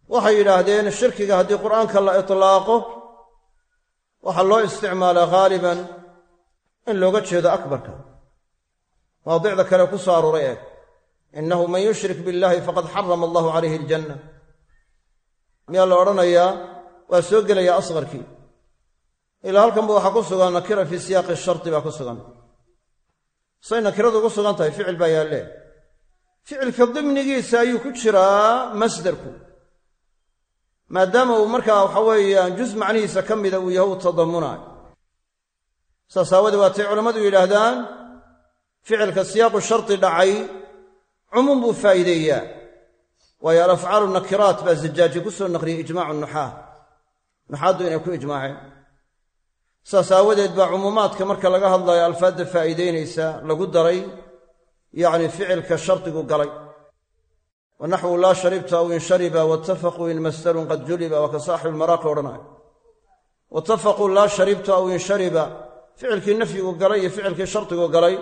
waxay yidhaahdeen shirkiga haddii qur'aanka la itlaaqo waxaa loo isticmaalaa haaliban in looga jeedo akbarka. Mawaadicda kale ku soo arooray eeg. Innahu man yushrik billahi faqad xarama allahu calayhi aljanna. Miyaa la odhanayaa? Waa soo gelayaa asqarkii. Ilaa halkanba waxaa ku sugan nakira fii siyaaqi sharti baa ku sugan. Say nakiradu ugu sugan tahay ficil baa yaallee. Ficilka dimnigiisa ayuu ku jiraa masdarku maadaama uu markaa waxa weeyaan juz macnihiisa ka mida uu yahay u tadamunaayo saas aawadee waatay culammadu yidhaahdaan ficilka siyaaqu sharti dhacay cumuum buu faa'iideeyaa. Waayo alafcaalu nakiraat baa zajaaji ku soo naqliyey ijmaacu nuxaa. Nuxaaddu inay ku ijmaaceen. Saas aawadeed baa cumuumaadka marka laga hadlayo alfaadda faa'iidaynaysa lagu daray yacni ficilka shardigu galay wa naxwu laa sharibta aw in shariba wattafaquu in masdarun qad juliba waa ka saaxibu lmaraaqi odhanaayo wattafaquu laa sharibta aw in shariba ficilkii nafyigu galay iyo ficilkii shardigu galay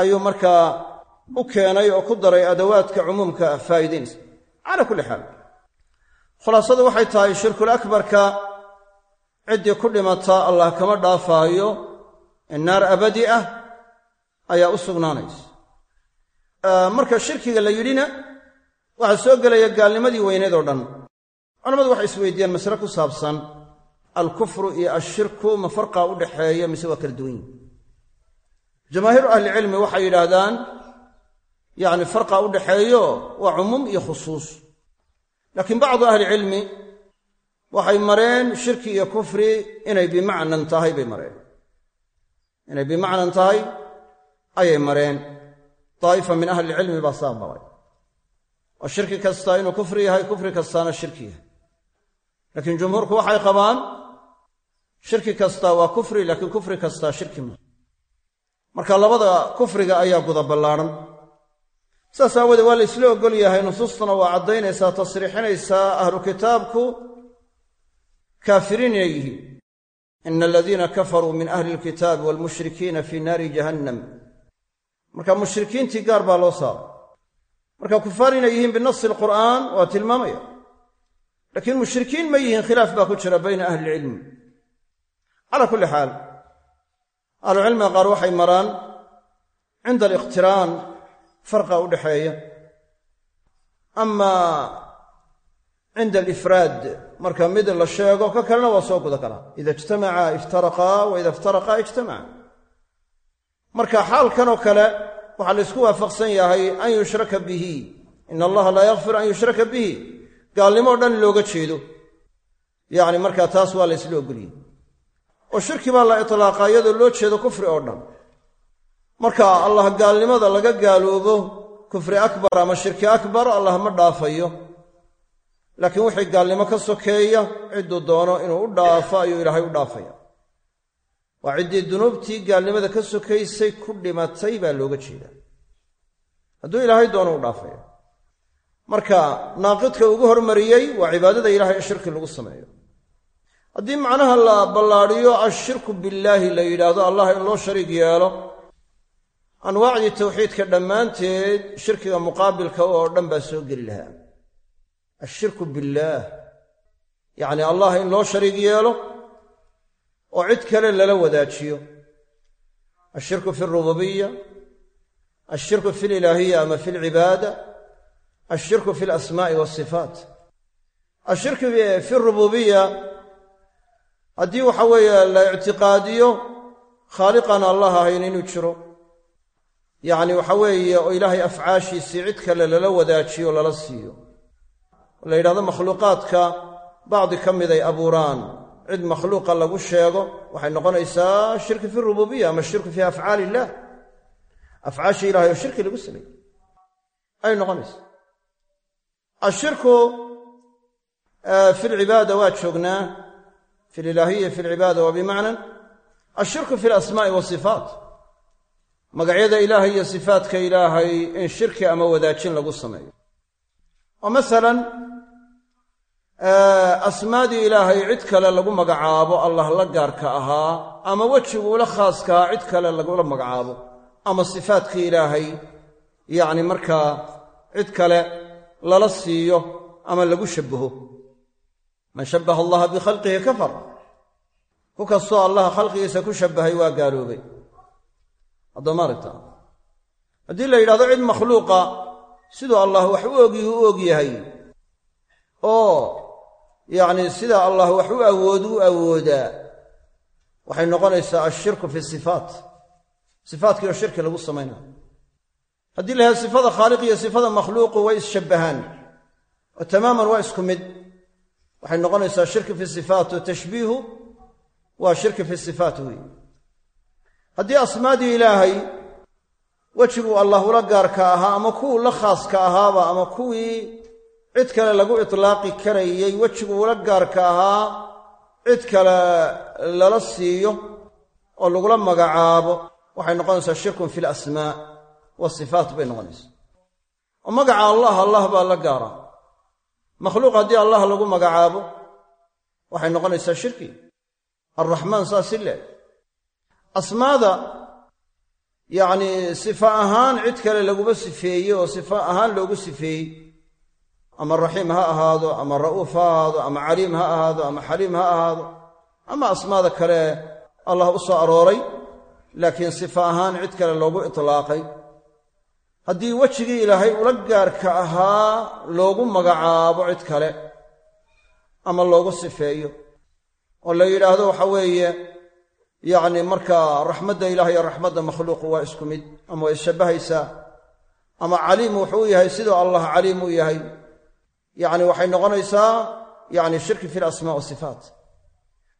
ayuu markaa u keenay oo ku daray adawaadka cumuumka faa'iidaynaysa calaa kulli xaal. Khulaasadu waxay tahay shirkul akbarka ciddii ku dhimata allah kama dhaafaayo naar abadi ah ayaa u sugnaanaysa. Marka shirkiga la yidhina waxaa soo gelaya gaalnimadii weyneed oo dhan. Culammadu waxay isweydiiyaan masale ku saabsan alkufru iyo ashirku ma farqaa u dhaxeeya mise waa kala duwan yihiin jamaahiiru ahlicilmi waxay yidhaahdaan yacni farqa u dhaxeeyo waa cumuum iyo khusuus. Laakiin bacdu ahlicilmi waxay mareen shirki iyo kufri inay bimacnan tahay bay mareen. Inay bimacnan tahay ayay mareen. Daa'ifa min ahlilcilmi baa saa maray oo shirki kastaa inuu kufri yahay kufri kastaana shirki yahay. Laakiin jumhuurku waxay qabaan shirki kastaa waa kufri laakiin kufri kastaa shirki ma marka labada kufriga ayaa guda ballaadhan saas aawoodee waa la isla ogol yahay nusuustuna waa caddaynaysaa tasriixinaysaa ahlu kitaabku kaafiriin inay yihiin ina aladiina kafaruu min ahli alkitaabi waalmushrikiina fii naari jahannam. Marka mushrikiintii gaar baa loo saaray marka kufaar inay yihiin binasi alqur'aan waa tilmaamaya. Laakiin mushrikiin ma yihiin khilaaf baa ku jira bayna ahli ilcilmi calaa kulli xaal ahlucilmiga qaar waxay maraan cinda aliqtiraan farqa u dhexeeya ama cinda alifraad marka mid la sheego ka kalena waa soo guda karaa ida ijtamaca iftaraqaa wa ida iftaraqaa ijtamaca. Marka xaalkan oo kale waxaa laysku waafaqsan yahay an yushraka bihi. In allaha laa yakfir an yushraka bihi. Gaalnimo o dhan looga jeedo. Yacni markaa taas waa la ysla ogoliyey oo shirki baa la itlaaqa iyadoo loo jeedo kufri oo dhan. Marka allah gaalnimada laga gaaloobo kufri akbar ama shirki akbar allah ma dhaafayo. Laakiin wixii gaalnimo ka sokeeya cidduu doono inuu u dhaafo ayuu ilaahay u dhaafaya waa ciddii dunuubtii gaalnimada ka sokaysay ku dhimatay baa looga jeedaa. Hadduu ilaahay doono u dhaafaya marka naaqidka ugu hormariyey waa cibaadada ilahay ee shirki lagu sameeyo. Haddii macnaha la ballaadhiyo ashirku billaahi la yidhaahdo allah in loo shariig yeelo anwaacdii tawxiidka dhammaanteed shirkiga muqaabilka oo dhan baa soo geli lahaa. Ashirku billaah yacni allah in loo shariig yeelo oo cid kale lala wadaajiyo. Ashirku fi alrububiya ashirku fi alilaahiya ama fi alcibaada ashirku fi alasmaa'i waasifaat ashirku fi alrububiya haddii waxa weeye la ictiqaadiyo khaaliqan allah ahayn inuu jiro. Yacni waxa weeye oo ilaahay afcaashiisii cid kale lala wadaajiyo lala siiyo. La yidhahdo makhluuqaadka bacdi ka mid ay abuuraan cid makhluuqa lagu sheego waxay noqonaysaa shirki fi rububiya ama shirku fi afcaali illah afcaashii ilahay oo shirki lagu sameeyey. Ayay noqonaysaa. Ashirku fi lcibaada waa joognaa fi lilaahiya fi lcibaada waa ashirku fi alasmaa'i wasifaat magacyada ilaahay iyo sifaatka ilaahay in shirki ama wadaajin lagu sameeyo. Oo masalan asmaadii ilaahay cid kale lagu magacaabo allah la gaarka ahaa ama wejigu ula khaaskahaa cid kale lagula magacaabo. Ama sifaatkii ilaahay yacni markaa cid kale lala siiyo ama lagu shabbaho. Man shabbaha allaha bikhalqihi kafar. Ku kastoo allaha khalqigiisa ku shabbahay waa gaaloobay. Haddama aragta. Haddii la yidhahdo cid makhluuqa siduu allah wax u ogyihi u og yahay oo yacni sidaa allah wax u awoodu u awoodaa waxay noqonaysaa ashirku fi sifaat. Sifaatkii oo shirki lagu samaynayo. Haddii la yahado sifada khaaliq iyo sifada makhluuqu way isshabbahaan oo tamaaman waa isku mid. Waxay noqonaysaa shirki fi sifaat oo tashbiihu waa shirki fi sifaat weeye haddii asmaadii ilaahay wejiguu allah ula gaarka ahaa ama kuwuu la khaaska ahaaba ama kuwii cid kale lagu itlaaqi karayey wejiguu ula gaarka ahaa cid kale lala siiyo oo lagula magacaabo. Waxay noqonaysaa shirkun fi alasmaa wasifaat bay noqonaysaa. Oo magaca allah allah baa la gaara. Makhluuq haddii allah lagu magacaabo waxay noqonaysaa shirki. Alraxmaan saasi le asmaada yacnii sifa ahaan cid kale laguma sifeeye oo sifa ahaan loogu sifeeyey ama raxiim ha ahaado ama ra'uuf ha ahaado ama caliim ha ahaado ama xaliim ha ahaado. Ama asmaada kale allah u soo arooray laakiin sifa ahaan cid kale loogu itlaaqay. Haddii wejigii ilaahay ula gaarka ahaa loogu magacaabo cid kale ama loogu sifeeyo. Oo la yidhaahdo waxa weeye yacni markaa raxmadda ilaah iyo raxmadda makhluuqu waa isku mid ama waa isshabbahaysaa ama caliim wuxuu yahay siduu allah caliim u yahay yacni waxay noqonaysaa yacni shirki fi alasmaa wasifaat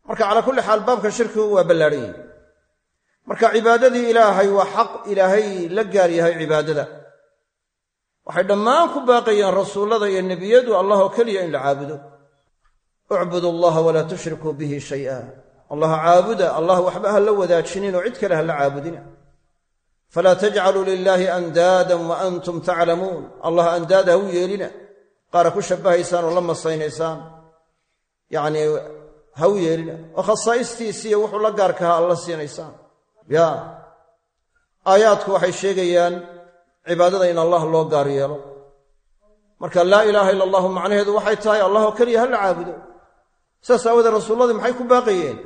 marka calaa kulli xaal baabka shirkigu waa ballaadhan yahi marka cibaadadii ilaahay waa xaq ilaahay la gaar yahay cibaadada. Waxay dhammaan ku baaqayeen rasuullada iyo nebiyadu allah oo keliya in la caabudo. Ucbudu allaha walaa tushrikuu bihi shay'a allaha caabuda allah waxba ha la wadaajinin oo cid kale ha la caabudina. Falaa tajcaluu lilaahi andaadan wa antum taclamuun. Allah andaad ha yeelina qaara ku shabbahaysaan oo la masaynaysaan. Yacnii ha u yeelina oo khasaa'istiisiiyo wuxuu la gaarkahaa alla siinaysaan. Ya aayaadku waxay sheegayaan cibaadada in allah loo gaar yeelo. Marka laa ilaaha ila allahu macnaheedu waxay tahay allah keliya ha la caabudo. Saas aawadee rasuulladii maxay ku baaqayeen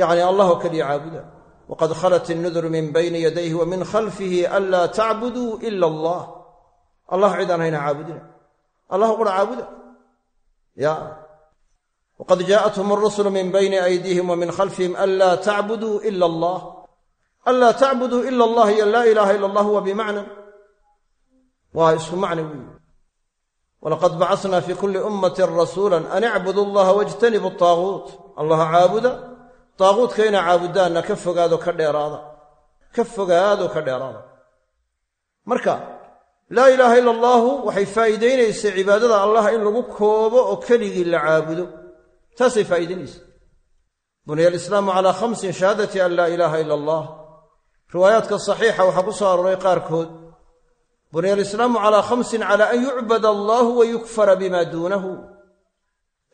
yacni allah oo keliya caabuda. Waqad khalat innudur min bayni yadayhi wa min khalfihi anlaa tacbuduu ila allah. Allah cid aan hayna caabudina allah qura caabuda. Ya. Waqad jaa'athum arusulu min bayni aydiihim wa min khalfihim anlaa tacbuduu ila allah anlaa tacbuduu ila allah iyo laa ilaaha ila allah huwa bimacna waa isku macna weyi walaqad bacasna fi kulli ummatin rasuula an icbudu allaha wajtanibu taaguut allaha caabuda. Taaguutka inaa caabudaanna ka fogaado ka dheeraada. Ka fogaado ka dheeraada. Marka laa ilaaha ila allaahu waxay faa'iidaynaysaa cibaadada allah in lagu koobo oo keligii la caabudo. Taasay faa'iidaynaysa bunya alislaamu calaa khamsin shahaadati an laa ilaaha ila allah riwaayaadka saxiixa waxaa ku soo arooray qaarkood. Bunya alislaamu calaa khamsin cala an yucbad allaahu wa yukfara bima duunahu.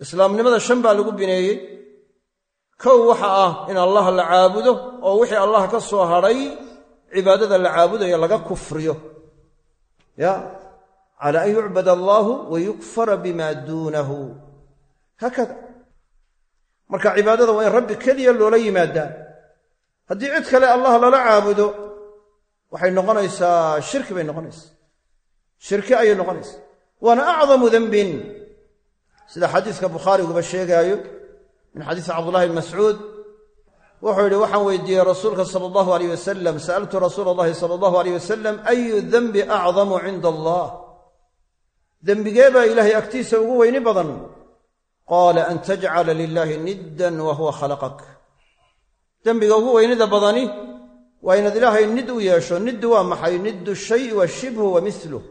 Islaamnimada shan baa lagu bineeyey. Kow waxa ah in allah la caabudo oo wixii allah ka soo hadhay cibaadada la caabudayo laga kufriyo ya cala an yucbad allaahu wa yukfara bima duunahu haakada marka cibaadada waa in rabbi keliya loola yimaadaa. Haddii cid kale allah lala caabudo waxay noqonaysaa shirki bay noqonaysaa. Shirki ayay noqonaysaa. Waana acdamu denbin sida xadiiska bukhaariguba sheegaayo min xadiisi cabdullahi bn mascuud wuxuu yidhi waxaan weydiiyey rasuulka sala allahu aleyh wasalam sa'altu rasuula allahi sala allahu aleyh wasalam ayu denbi acdamu cinda allah dembigee baa ilaahay agtiisa ugu weyni badan. Qaala an tajcala lilaahi niddan wa huwa khalaqak. Dembiga ugu weynida badani waa inaad ilaahay nid u yeesho niddu waa maxay? Niddu shay wa shibhu wa miluh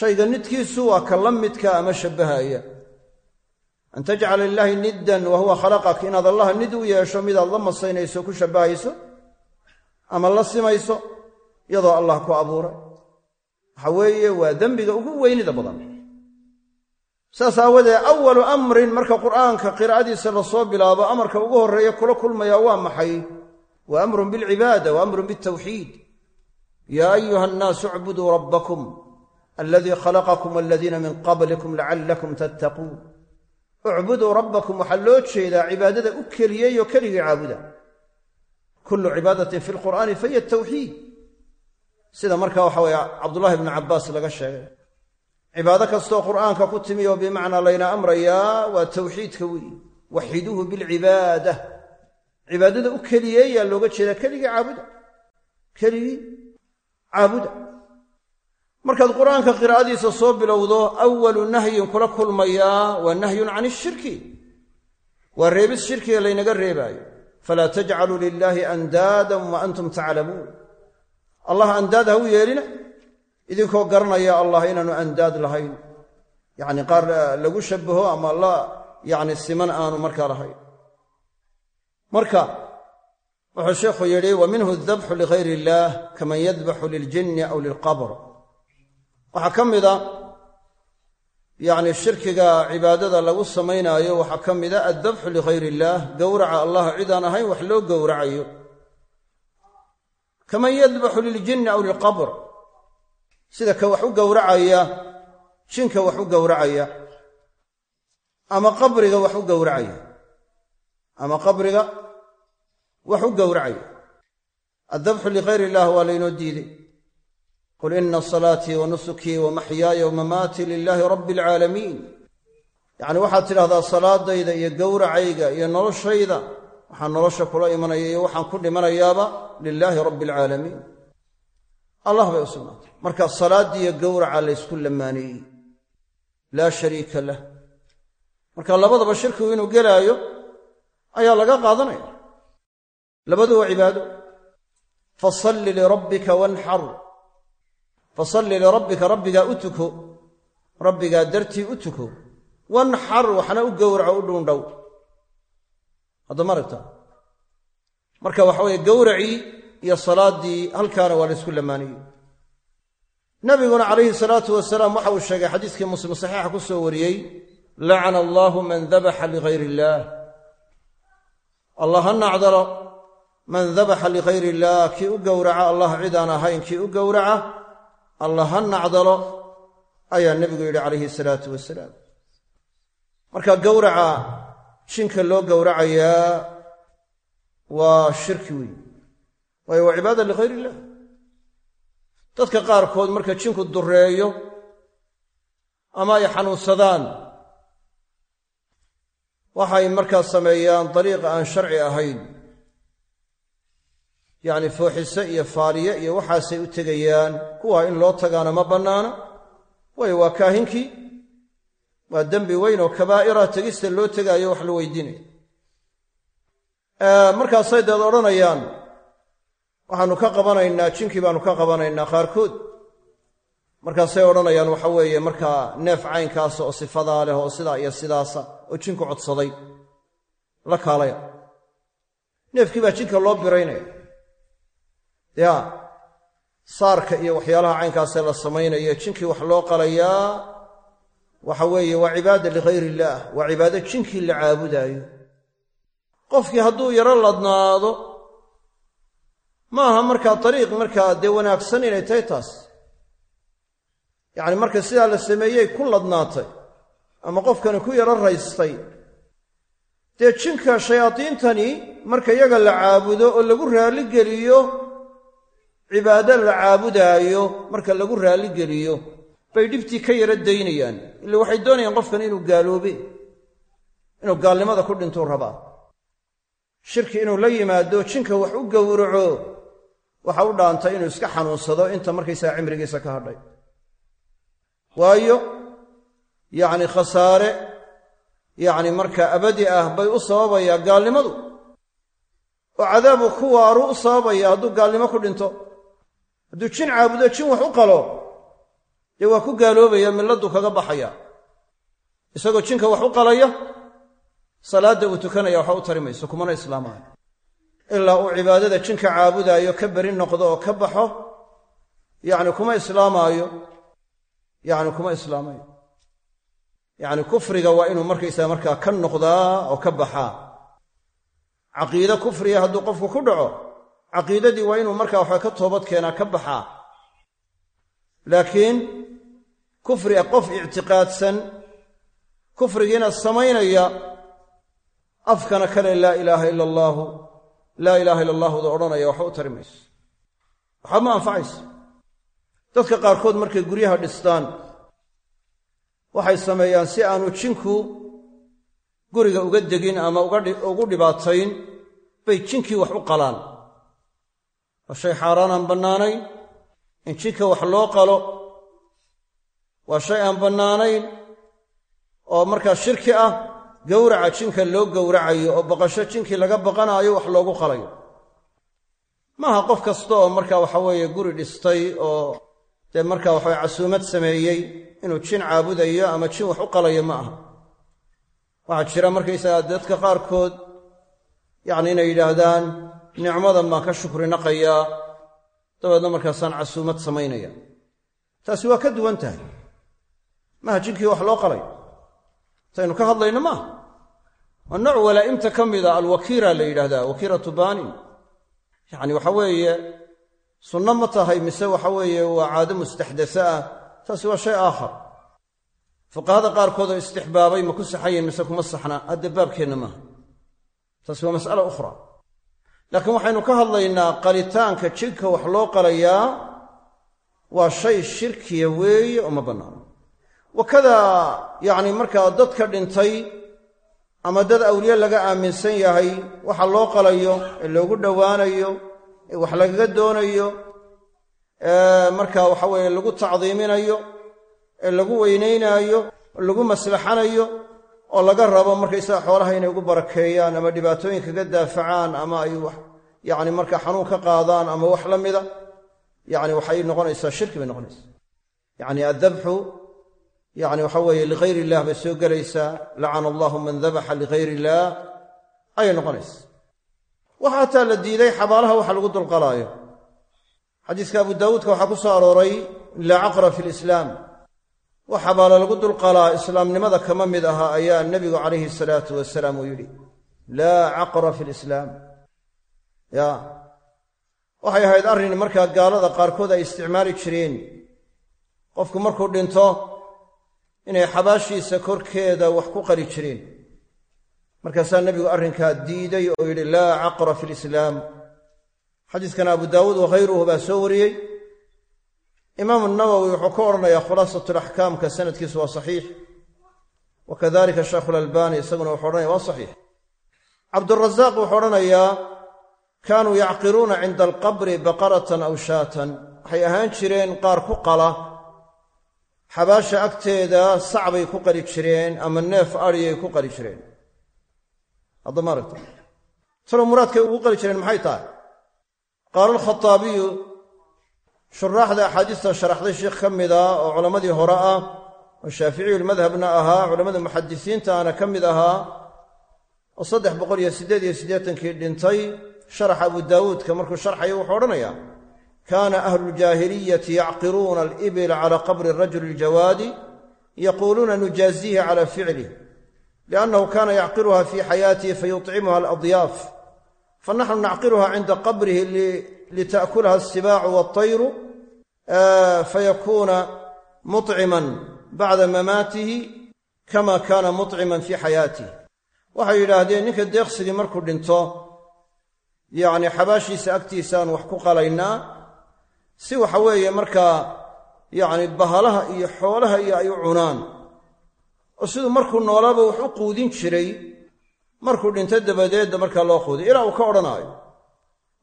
shayga nidkiisu waa ka la midka ama shabbahaya an tajcala lilaahi niddan wa huwa khalaqak inaad allah nid u yeesho midaad la masaynayso ku shabbahayso ama la simayso iyadoo allah ku abuuray waxa weeye waa dembiga ugu weynida badan saas aawadee awalu amrin marka qur'aanka qiraa'adiisa la soo bilaabo amarka ugu horreeya kula kulmaya waa maxay wa amrun bilcibaada wa amrun biltawxiid yaa ayuha annaasu icbuduu rabbakum aladii khalaqakum waladiina min qablikum lacallakum tattaquun ucbuduu rabbakum waxaa loo jeedaa cibaadada u keliyey keligii caabuda. Kullu cibaadatin fi lqur'aani fahiya tawxiid sida marka waxa weye cabdullahi bnu cabbaas laga sheegay. Cibaado kastoo qur'aanka ku timi oo bimacnaa layna amrayaa waa tawxiidka weeye. Waxiduuhu bilcibaada cibaadada u keliyeeyaa looga jeedaa keligii caabuda. Keligii caabuda markaad qur'aanka qiraa'adiisa soo bilowdo awalu nahyin kula kulmayaa waa nahyun can ishirki waa reebis shirkiga laynaga reebaayo. Falaa tajcaluu lilaahi andaadan wa antum taclamuun. Allah andaad ha u yeelina? Idinkoo garanaya allah inaanu andaad lahayn. Yacni qaar lagu shabbaho ama la yacni siman aanu markaa lahayn. Marka wuxuu sheikhu yidhi wa minhu adabxu ligayr illaah kaman yadbaxu liljinni aw lilqabr waxaa ka mida yacni shirkiga cibaadada lagu samaynaayo waxaa ka mida addabxu ligayr illaah gowraca allah cidaan ahayn wax loo gowracayo. Kaman yadbaxu liljinni aw lilqabr sida ka wax u gowracaya jinka wax u gowracaya. Ama qabriga wax u gowracaya. Ama qabriga wax u gowracaya. Addabxu ligayr illaah waa laynoo diiday qul ina salaatii wa nusukii wa maxyaaya wa mamaatii lilaahi rabbi alcaalamiin yacni waxaad tidhahdaa salaadayda iyo gowracayga iyo noloshayda waxaan nolosha kula imanaya iyo waxaan ku dhimanayaaba lilaahi rabbi alcaalamiin allah bay u sugnaatay marka salaaddiiyo gowraca laysku lamaaneeyey laa shariika lah. Marka labadaba shirkigu inuu gelaayo ayaa laga qaadanaya. Labadu waa cibaado. Fasalli lirabbika wanxar fasalli lirabbika rabbigaa u tuko rabbigaa dartii u tuko wanxar waxna u gowraco u dhuundhow hadda ma aragta marka waxa weye gowracii iyo salaaddii halkaana waa la ysku lamaaniyey nabiguna calayhi salaatu wasalaam waxa uu sheegay xadiiskii muslim saxiixa ku soo wariyey lacana allaahu man dabaxa ligayr illaah allah ha nacdalo man dabaxa ligayr illaah kii u gowraca allah cid aan ahayn kii u gowraca allah ha nacdalo ayaa nebigu yidhi calayhi salaatu wasalaam. Marka gowraca jinka loo gowracayaa waa shirki weyn. Waayo waa cibaada ligayr illah. Dadka qaarkood marka jinku dureeyo ama ay xanuunsadaan waxay markaa sameeyaan dariiqa aan sharci ahayn yacni fooxise iyo faaliye iyo waxaasay u tegayaan. Kuwaa in loo tagaana ma bannaana waayo waa kaahinkii waa dembi weyn oo kabaa'ira tegista loo tegaayo wax la weydiinayo markaasay deed odhanayaan waxaanu ka qabanaynaa jinkii baanu ka qabanaynaa qaarkood. Markaasay odhanayaan waxa weeye markaa neef caynkaasa oo sifadaa leh oo sidaa iyo sidaasa oo jinku codsaday la kaalaya. Neefkii baa jinka loo biraynaya ya saarka iyo waxyaalaha caynkaasee la samaynayo jinkii wax loo qalayaa waxa weeye waa cibaada ligayr illaah waa cibaado jinkii la caabudaayo. Qofkii hadduu yaro ladnaado ma aha markaa dariiq markaa dee wanaagsan inay tahay taas yacni marka sidaa la sameeyey ku ladnaatay ama qofkani ku yaro raystay. Dee jinka shayaadiintani marka iyaga la caabudo oo lagu raalligeliyo cibaado la caabudaayo marka lagu raalligeliyo bay dhibtii ka yaro daynayaan. Ila waxay doonayaan qofkan inuu gaaloobe inuu gaalnimada ku dhintuu rabaa. Shirki inuu la yimaado jinka wax u gowraco waxa u dhaantay inuu iska xanuunsado inta markaysaga cimrigiisa ka hadhay. Waayo yacni khasaare yacni markaa abadi ah bay u sababayaa gaalnimadu. Oo cadaabu ku waaru u sababaya hadduu gaalnimo ku dhinto hadduu jin caabudo jin wax u qalo dee waa ku gaaloobaya milladdu kaga baxaya. Isagoo jinka wax u qalaya salaadda uu tukanaya waxa u tari mayso kumana islaamaayo ilaa uu cibaadada jinka caabudaayo ka beri noqdo oo ka baxo yacni kuma islaamaayo yacni kuma islaamayo. Yacni kufriga waa inuu markaysaa markaa ka noqdaa oo ka baxaa. Caqiide kufriga hadduu qofku ku dhaco caqiidadii waa inuu markaa waxaa ka toobad keenaa ka baxaa laakiin kufriga qof ictiqaadsan kufrigiina samaynaya afkana kale laa ilaaha ila allaahu laa ilaaha illa allahuda odhanaya waxba u tari mayso waxba ma anfacayso. Dadka qaarkood markay guryaha dhistaan waxay sameeyaan si aanu jinku guriga uga degin ama ugu dhibaatayn bay jinkii wax u qalaan waa shay xaaraan aan bannaanayn. In jinka wax loo qalo waa shay aan bannaanayn oo markaa shirki ah gowraca jinka loo gowracayo oo baqasho jinkii laga baqanaayo wax loogu qalayo. Maaha qof kasta oo marka waxa weeye guri dhistay oo dee marka waxaweye casuumad sameeyey inuu jin caabudayo ama jin wax u qalayo ma aha. Waxaa jira markaysagaa dadka qaarkood yacni inay yidhaahdaan nicmadan baan ka shukri naqayaa. Dabeedna markaasaan casuumad samaynaya. Taasi waa ka duwan tahay. Maha jinkii wax loo qalay. Intaynu ka hadlayno maaha waa nooc walaa'imta ka mida alwakiira la yidhahdaa wakiiratu baanin yacni waxa weeye sunno ma tahay mise waxa weeye waa caado mustaxdasa ah taasi waa shay aakhar. Fuqahada qaarkood oo istixbaabay ma ku saxayin mise kuma saxna hadda baabkeenna maaha taasi waa mas'ala ukhra laakiin waxaynu ka hadlaynaa qalitaanka jidhka wax loo qalayaa waa shay shirkiya weeye oo ma bannaano wakadaa yacni markaa dadka dhintay ama dad awliye laga aaminsan yahay waxa loo qalayo ee loogu dhowaanayo ee wax lagaga doonayo markaa waxa weeye lagu tacdiiminayo ee lagu weynaynaayo oo lagu maslaxanayo oo laga rabo markaysaga xoolaha inay ugu barakeeyaan ama dhibaatooyin kaga daafacaan ama ay wax yacni markaa xanuun ka qaadaan ama wax la mida yacni waxay noqonaysaa shirki bay noqonaysaa. Yacni addabxu yacni waxa weeye ligayr illah bay soo gelaysaa lacana allahu man dabaxa ligayr illaah ayay noqonaysaa. Waxa hataa la diiday xabaalaha waxa lagu dulqalaayo. Xadiiska abu daawuudka waxaa ku soo arooray laa caqra fi lislaam wax xabaalo lagu dulqalaa islaamnimada kama mid aha ayaa nebigu calayhi salaatu wasalaam uu yidhi laa caqra fi lislaam. Ya waxay ahayd arrin markaa gaalada qaarkood ay isticmaali jireen. Qofku markuu dhinto inay xabaashiisa korkeeda wax ku qali jireen. Markaasaa nebigu arrinkaa diiday oo yidhi laa caqra fi lislaam. Xadiiskana abu daawuud wakhayruhu baa soo wariyey imaamu nawowi wuxuu ka odhanayaa khulaasatulaxkaamka sanadkiisu waa saxiix. Wa kadalika sheekhulalbani isaguna wuxuu odhanaya waa saxiix. Cabdurasaaq wuxuu odhanayaa kaanuu yacqiruuna cinda alqabri baqaratan aw shaatan. Waxay ahaan jireen qaar ku qala xabaasha agteeda sacbay ku qali jireen ama neef adhiyay ku qali jireen. Hadda ma aragta talo muraadkay ugu qali jireen maxay tahay? Qaala alkhataabiyu shuraaxda axaadiista sharaxday sheikh ka mida oo culammadii hore ah oo shaaficiyulmadhabna ahaa culammada muxadisiinta ana ka mid ahaa oo saddex boqol iyo siddeed iyo siddeetankii dhintay sharaxa abu daawuudka markuu sharxayo wuxuu odhanayaa kaana ahlu ljaahiliyati yacqiruuna alibila cala qabri rajuli iljawaadi yaquuluuna nujaazihi cala ficlih liannahu kaana yacqiruha fii xayaatihi fayuطcimuha aladyaaf fanaxnu nacqiruha cinda qabrihi lita'kulaha asibaacu waltayru fayakuuna muطciman bacda mamaatihi kama kaana muطciman fii xayaatih waxay yidhaahdeen ninka deeqsigii markuu dhinto yacni xabaashiisa agtiisaan wax ku qalaynaa si waxa weeye markaa yacni bahalaha iyo xoolaha iyo ay u cunaan oo siduu markuu noolaaba wax u quudin jiray markuu dhinto dabadeedda markaa loo quudiy ilaa uu ka odhanaayo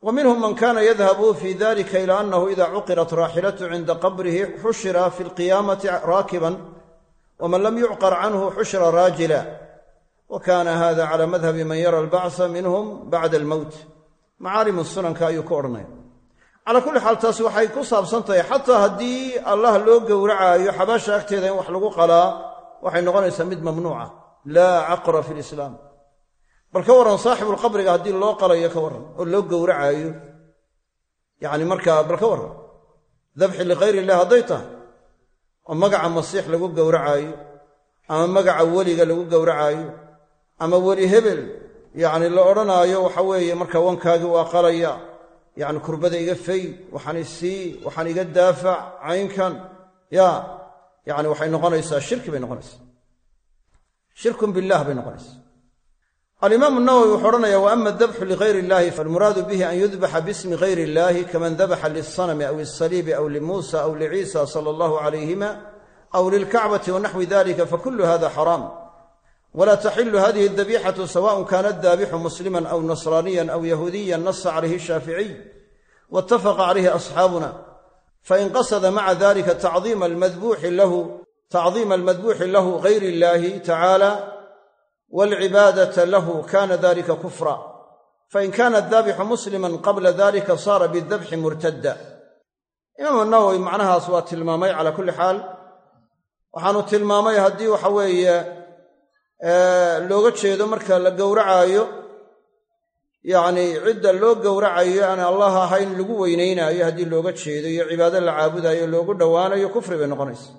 wa minhum man kaana yadhabu fi dalika ila annahu ida cuqirat raaxilatu cinda qabrihi xushira fi lqiyaamati raakiban waman lam yucqar canhu xushira raajila. Wa kana hada cala madhabi man yara albacsa minhum bacda almowt macaalimu sunanka ayuu ka odhanaya. Calaa kulli xaal taasi waxay ku saabsan tahay xataa haddii allah loo gowracaayo xabaasha agteeda in wax lagu qalaa waxay noqonaysaa mid mamnuuca. Laa caqra fi lislaam bal ka warran saaxibulqabriga haddii loo qalayo ka warran oo loo gowracaayo. Yacni markaa bal ka warran. Dabxi likayr illah hadday tahay oo magaca masiix lagu gowracaayo ama magaca weliga lagu gowracaayo ama weli hebel yacni la odhanaayo waxa weeye markaa wankaagii waa qalaya yacni kurbada iga fay waxaan isii waxaan iga daafac caynkan ya yacni waxay noqonaysaa shirki bay noqonaysaa. Shirkun billaah bay noqonaysaa alimaamu nawowi wuxuu odhanaya wa ama adabxu ligayr illahi falmuraadu bihi an yudbaxa bismi gayr illahi kaman dabaxa liلsanami aw ilsaliibi aw limuusa aw liciisa sala allahu calayhima aw lilkacbati wanaxwi dalika fakulu hada xaraam. Wla taxilu hadihi adabixatu sawaءn kana daabixu musliman aw nasraaniyan aw yahuudiyan nasa calayhi shaaficiy waitafaqa calayhi asxaabuna. Fain qasada maca dalika tacdiima almadbuuxi lahu gayr illahi tacaala walcibaadata lahu kana dalika kufra fain kana daabixu musliman qabla dalika saara bidabxi murtadda imaamu nawowi macnahaas waa tilmaamay cala kulli xaal waxaanu tilmaamay haddii waxa weeye looga jeedo marka la gowracaayo yacnii cidda loo gowracayo aan allah ahayn lagu weynaynaayo haddii looga jeedo iyo cibaado la caabudaayo loogu dhowaanayo kufri bay noqonaysa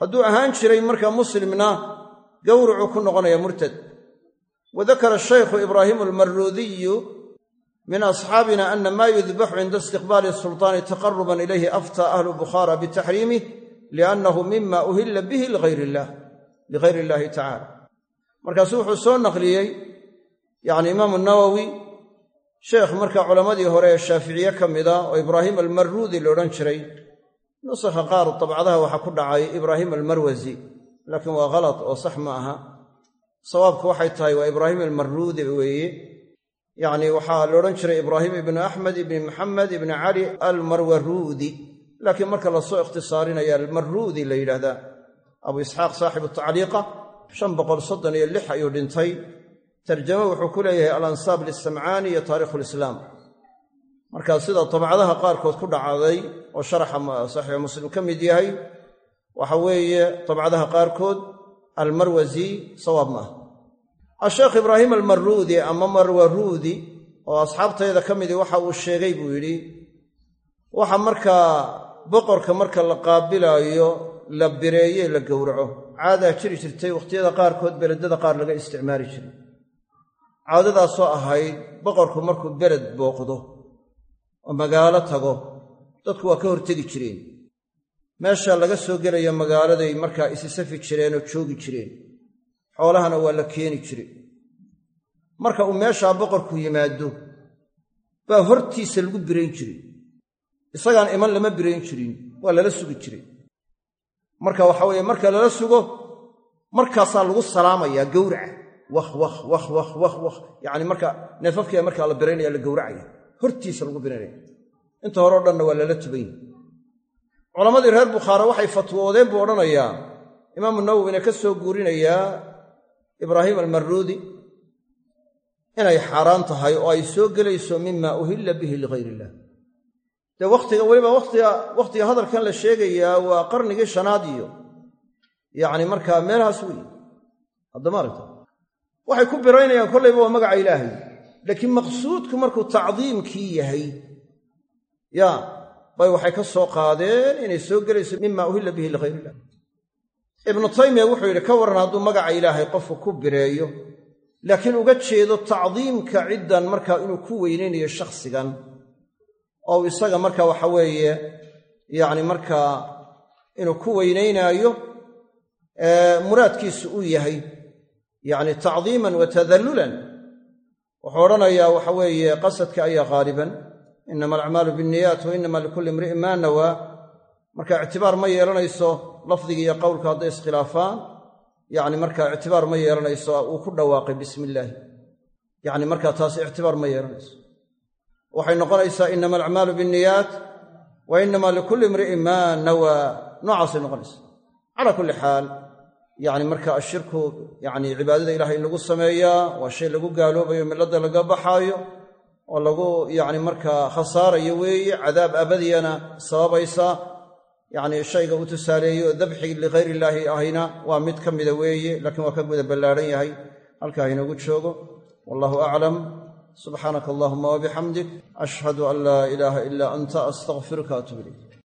hadduu ahaan jiray marka muslimna gowrucuu ku noqonaya murtad wa dakara shaykhu ibraahimu almaruudiyu min asxaabina ana maa yudbaxu cinda istiqbaali sultaani taqaruban ilayhi aftaa ahlu bukhaara bitaxriimih liannahu mima uhilla bihi ligayr illahi tacala markaasuu wuxuu soo naqliyey yacni imaamu nawowi sheekh marka culammadii hore ee shaaficiye ka mida oo ibraahim almaruudi la odhan jiray nusakha qaar dabcadaha waxaa ku dhacay ibraahim almarwasi laakiin waa khalad oo sax ma aha sawaabku waxay tahay waa ibraahim almaruudi weeye. Yacni waxaa la odhan jiray ibraahim ibnu axmed ibni maxamed ibni cali almarwaruudi laakiin marka la soo ikhtisaarinaya almaruudi la yidhaahdaa abu isxaaq saaxibu tacliiqa shan boqol soddon iyo lix ayuu dhintay. Tarjamo wuxuu ku leeyahay alansaab lisamcaani iyo taarikhu lislaam. Markaa sida dabcadaha qaarkood ku dhacday oo sharaxa saxiixu muslim ka mid yahay waxa weeye dabcadaha qaarkood almarwasi sawaab ma asheekh ibraahim almaruudi ama marwaruudi oo asxaabtayda ka midii waxa uu sheegay buu yidhi waxa markaa boqorka marka la qaabilaayo la bireeye la gowraco. Caadaa jiri jirtay wakhtiyada qaarkood beledada qaar laga isticmaali jiray. Caadadaasoo ahayd boqorku markuu beled booqdo oo magaalo tago dadku waa ka hortegi jireen. Meesha laga soo gelaya magaaladay markaa isi safi jireen oo joogi jireen xoolahana waa la keeni jiray marka uu meeshaa boqorku yimaado baa hortiisa lagu birayn jiray isagaan iman lama birayn jirin waa lala sugi jiray marka waxa weeye marka lala sugo markaasaa lagu salaamayaa gowraca. Wah wah wah wah wah wah. Yacni marka neefafkiia markaa la biraynaya la gowracaya. Hortiisa lagu biraynaya. Inta hore o dhanna waa lala tuban yahi culammadii reer bukhaare waxay fatwoodeen buu odhanayaa. Imaamu nawowina ka soo guurinayaa ibraahim almarruudi inay xaaraan tahay oo ay soo gelayso mima uhilla bihi ligayr illah dee wakhtiga weliba watiga wakhtiga hadalkan la sheegayaa waa qarnigii shanaad iyo yacni markaa meelahaas weyi haddama aragta waxay ku biraynayaan kollayba waa magaca ilaahay. Laakiin maqsuudku markuu tacdiimkii yahay ya bay waxay ka soo qaadeen inay soo gelayso mima uhilla bihi ligayr illah ibnu taymiya wuxuu yidhi ka warran hadduu magaca ilaahay qofku ku bireeyo laakiin uga jeedo tacdiimka ciddan markaa inuu ku weynaynayo shakhsigan oo isaga marka waxa weeye yacni markaa inuu ku weynaynaayo muraadkiisu uu yahay yacni tacdiiman wa tadallulan. Wuxuu odhanayaa waxa weeye qasadka ayaa qaaliban inama alacmaalu binniyaat wa inama likulli imri'in maa nawaa marka ictibaar ma yeelanayso lafdiga iyo qowlka hadday iskhilaafaan yacni markaa ictibaar ma yeelanayso uu ku dhawaaqay bismi illaahi yacni markaa taasi ictibaar ma yeelanayso. Waxay noqonaysaa inama alacmaalu binniyaat wa inama likulli imri'in maa nawaa. Noocaasay noqonaysa calaa kulli xaal yacni marka ashirku yacni cibaadada ilahay in lagu sameeyaa waa shay lagu gaaloobayo milladda laga baxaayo oo lagu yacni markaa khasaarayo weeye cadaab abadiyana sababaysa yacni shayga uu tusaaleeyo dabxi ligayr illaahi ahayna waa mid ka mida weeye laakiin waa ka guda ballaadhan yahay. Halkaa inoogu joogo wallahu aclam subxaanaka allahuma wabixamdik ashhadu an laa ilaaha ilaa anta astaqfiruka atub ilayk